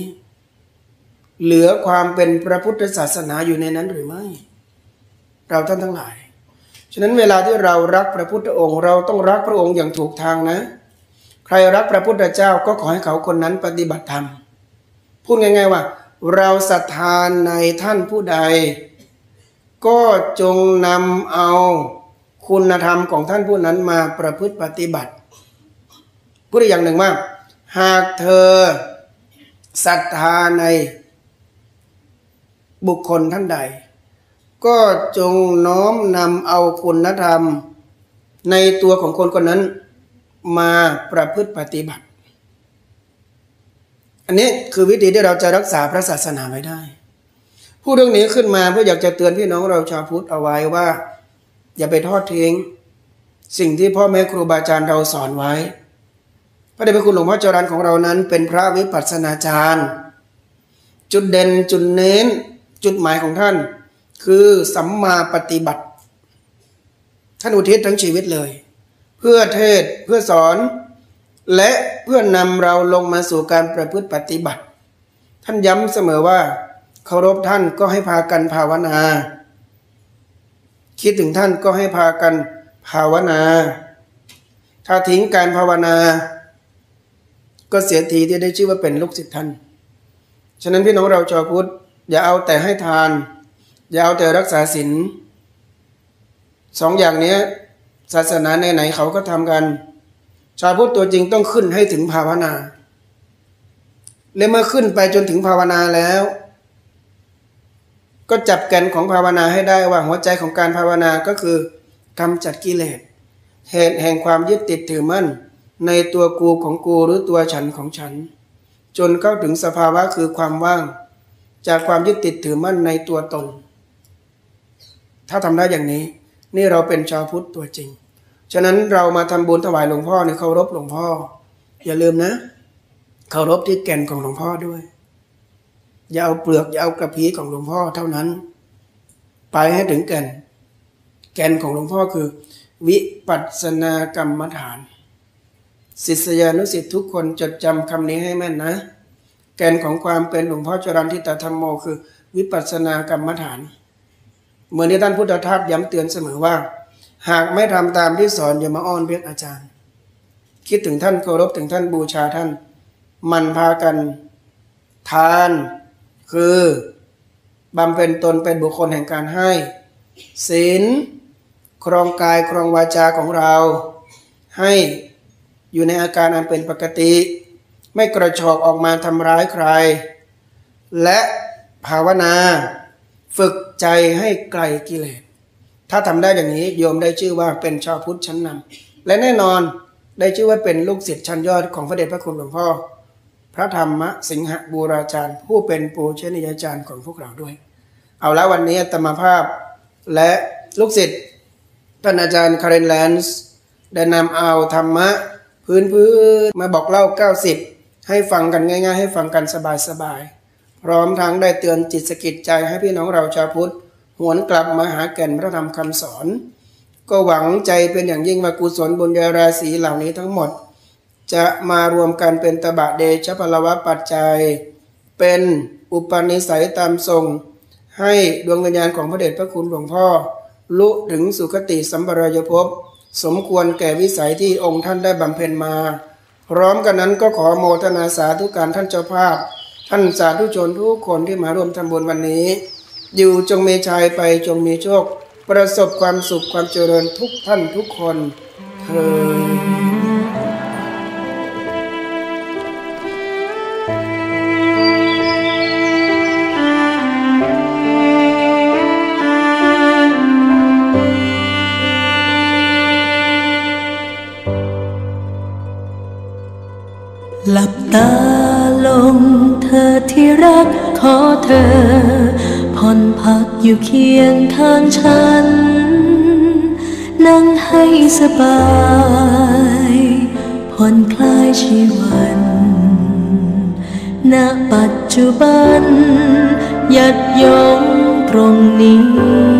เหลือความเป็นพระพุทธศาสนาอยู่ในนั้นหรือไม่ เราท่านทั้งหลาย ฉะนั้นเวลาที่เรารักพระพุทธองค์ เราต้องรักพระองค์อย่างถูกทางนะ ใครรักพระพุทธเจ้าก็ขอให้เขาคนนั้นปฏิบัติธรรม พูดง่ายๆว่า เราศรัทธาในท่านผู้ใด ก็จงนำเอาคุณธรรมของท่านผู้นั้นมาประพฤติปฏิบัติพูดอีกอย่างหนึ่งว่า หากเธอศรัทธาในบุคคลท่านใด ก็จงน้อมนำเอาคุณธรรม ในตัวของคนคนนั้นมาประพฤติปฏิบัติ อันนี้คือวิธีที่เราจะรักษาพระศาสนาไว้ได้ ผู้เรื่องนี้ขึ้นมาเพื่ออยากจะเตือนพี่น้องเราชาวพุทธเอาไว้ว่า อย่าไปทอดทิ้ง สิ่งที่พ่อแม่ครูบาอาจารย์เราสอนไว้ พระเดชพระคุณหลวงพ่อจรันของเรานั้น เป็นพระวิปัสสนาจารย์ จุดเด่นจุดเน้น จุดหมายของท่าน คือสัมมาปฏิบัติ ท่านอุทิศทั้งชีวิตเลย เพื่อเทศเพื่อสอน และเพื่อนำเราลงมาสู่การประพฤติปฏิบัติ ท่านย้ำเสมอว่า เคารพท่านก็ให้พากันภาวนา คิดถึงท่านก็ให้พากันภาวนา ถ้าทิ้งการภาวนา ก็เสียทีที่ได้ชื่อว่าเป็นลูกศิษย์ท่าน ฉะนั้นพี่น้องเราชาวพุทธอย่าเอาแต่ให้ทาน อย่าเอาแต่รักษาศีลสองอย่างนี้ศาสนาไหนๆเขาก็ทำกัน ชาวพุทธตัวจริงต้องขึ้นให้ถึงภาวนา และเมื่อขึ้นไปจนถึงภาวนาแล้ว ก็จับแก่นของภาวนาให้ได้ว่าหัวใจของการภาวนาก็คือกำจัดกิเลสเหตุแห่งความยึดติดถือมั่น ในตัวกูของกูหรือตัวฉันของฉัน จนเข้าถึงสภาวะคือความว่าง จากความยึดติดถือมั่นในตัวตน ถ้าทำได้อย่างนี้ นี่เราเป็นชาวพุทธตัวจริง ฉะนั้นเรามาทำบุญถวายหลวงพ่อเนี่ยเคารพหลวงพ่อ อย่าลืมนะ เคารพที่แก่นของหลวงพ่อด้วย อย่าเอาเปลือกอย่าเอากระพี้ของหลวงพ่อเท่านั้น ไปให้ถึงแก่น แก่นของหลวงพ่อคือ วิปัสสนากรรมฐานศิษยานุศิษย์ทุกคนจดจำคำนี้ให้แม่นนะ แก่นของความเป็นหลวงพ่อจรันทิตธรรมโมคือ วิปัสสนากรรมฐาน เหมือนที่ท่านพุทธทาสย้ำเตือนเสมอว่า หากไม่ทำตามที่สอนอย่ามาอ้อนเรียกอาจารย์ คิดถึงท่านเคารพถึงท่านบูชาท่าน มันพากันทาน คือบำเพ็ญตนเป็นบุคคลแห่งการให้ ศีลครองกายครองวาจาของเรา ให้อยู่ในอาการอันเป็นปกติ ไม่กระชอกออกมาทำร้ายใคร และภาวนา ฝึกใจให้ไกลกิเลส ถ้าทำได้อย่างนี้โยมได้ชื่อว่าเป็นชาวพุทธชั้นนำและแน่นอนได้ชื่อว่าเป็นลูกศิษย์ชั้นยอดของพระเดชพระคุณหลวงพ่อ พระธรรมสิงหบูราจารย์ ผู้เป็นปูชนียาจารย์ของพวกเราด้วย เอาละววันนี้ตมภาพและลูกศิษย์ท่านอาจารย์คารินแลนส์ได้นำเอาธรรมะพื้นพื้นมาบอกเล่า 90 ให้ฟังกันง่าย ๆ ให้ฟังกันสบายๆพร้อมทั้งได้เตือนจิตสกิจใจให้พี่น้องเราชาวพุทธหวนกลับมาหาแก่นพระธรรมคำสอน ก็หวังใจเป็นอย่างยิ่งว่ากุศลบุญญาราศีเหล่านี้ทั้งหมด จะมารวมกันเป็นตบะเดชพลวะปัจจัย เป็นอุปนิสัยตามทรง ให้ดวงวิญญาณของพระเดชพระคุณหลวงพ่อลุถึงสุคติสัมปรายภพสมควรแก่วิสัยที่องค์ท่านได้บำเพ็ญมา พร้อมกันนั้นก็ขอโมทนาสาธุการท่านเจ้าภาพ ท่านสาธุชนทุกคนที่มาร่วมทำบุญวันนี้ อยู่จงมีชัยไปจงมีโชค ประสบความสุขความเจริญทุกท่านทุกคนเธอ ตาลงเธอที่รักขอเธอ ผ่อนพักอยู่เคียงข้างฉัน นั่งให้สบายผ่อนคลายชีวันณปัจจุบันยัดยงตรงนี้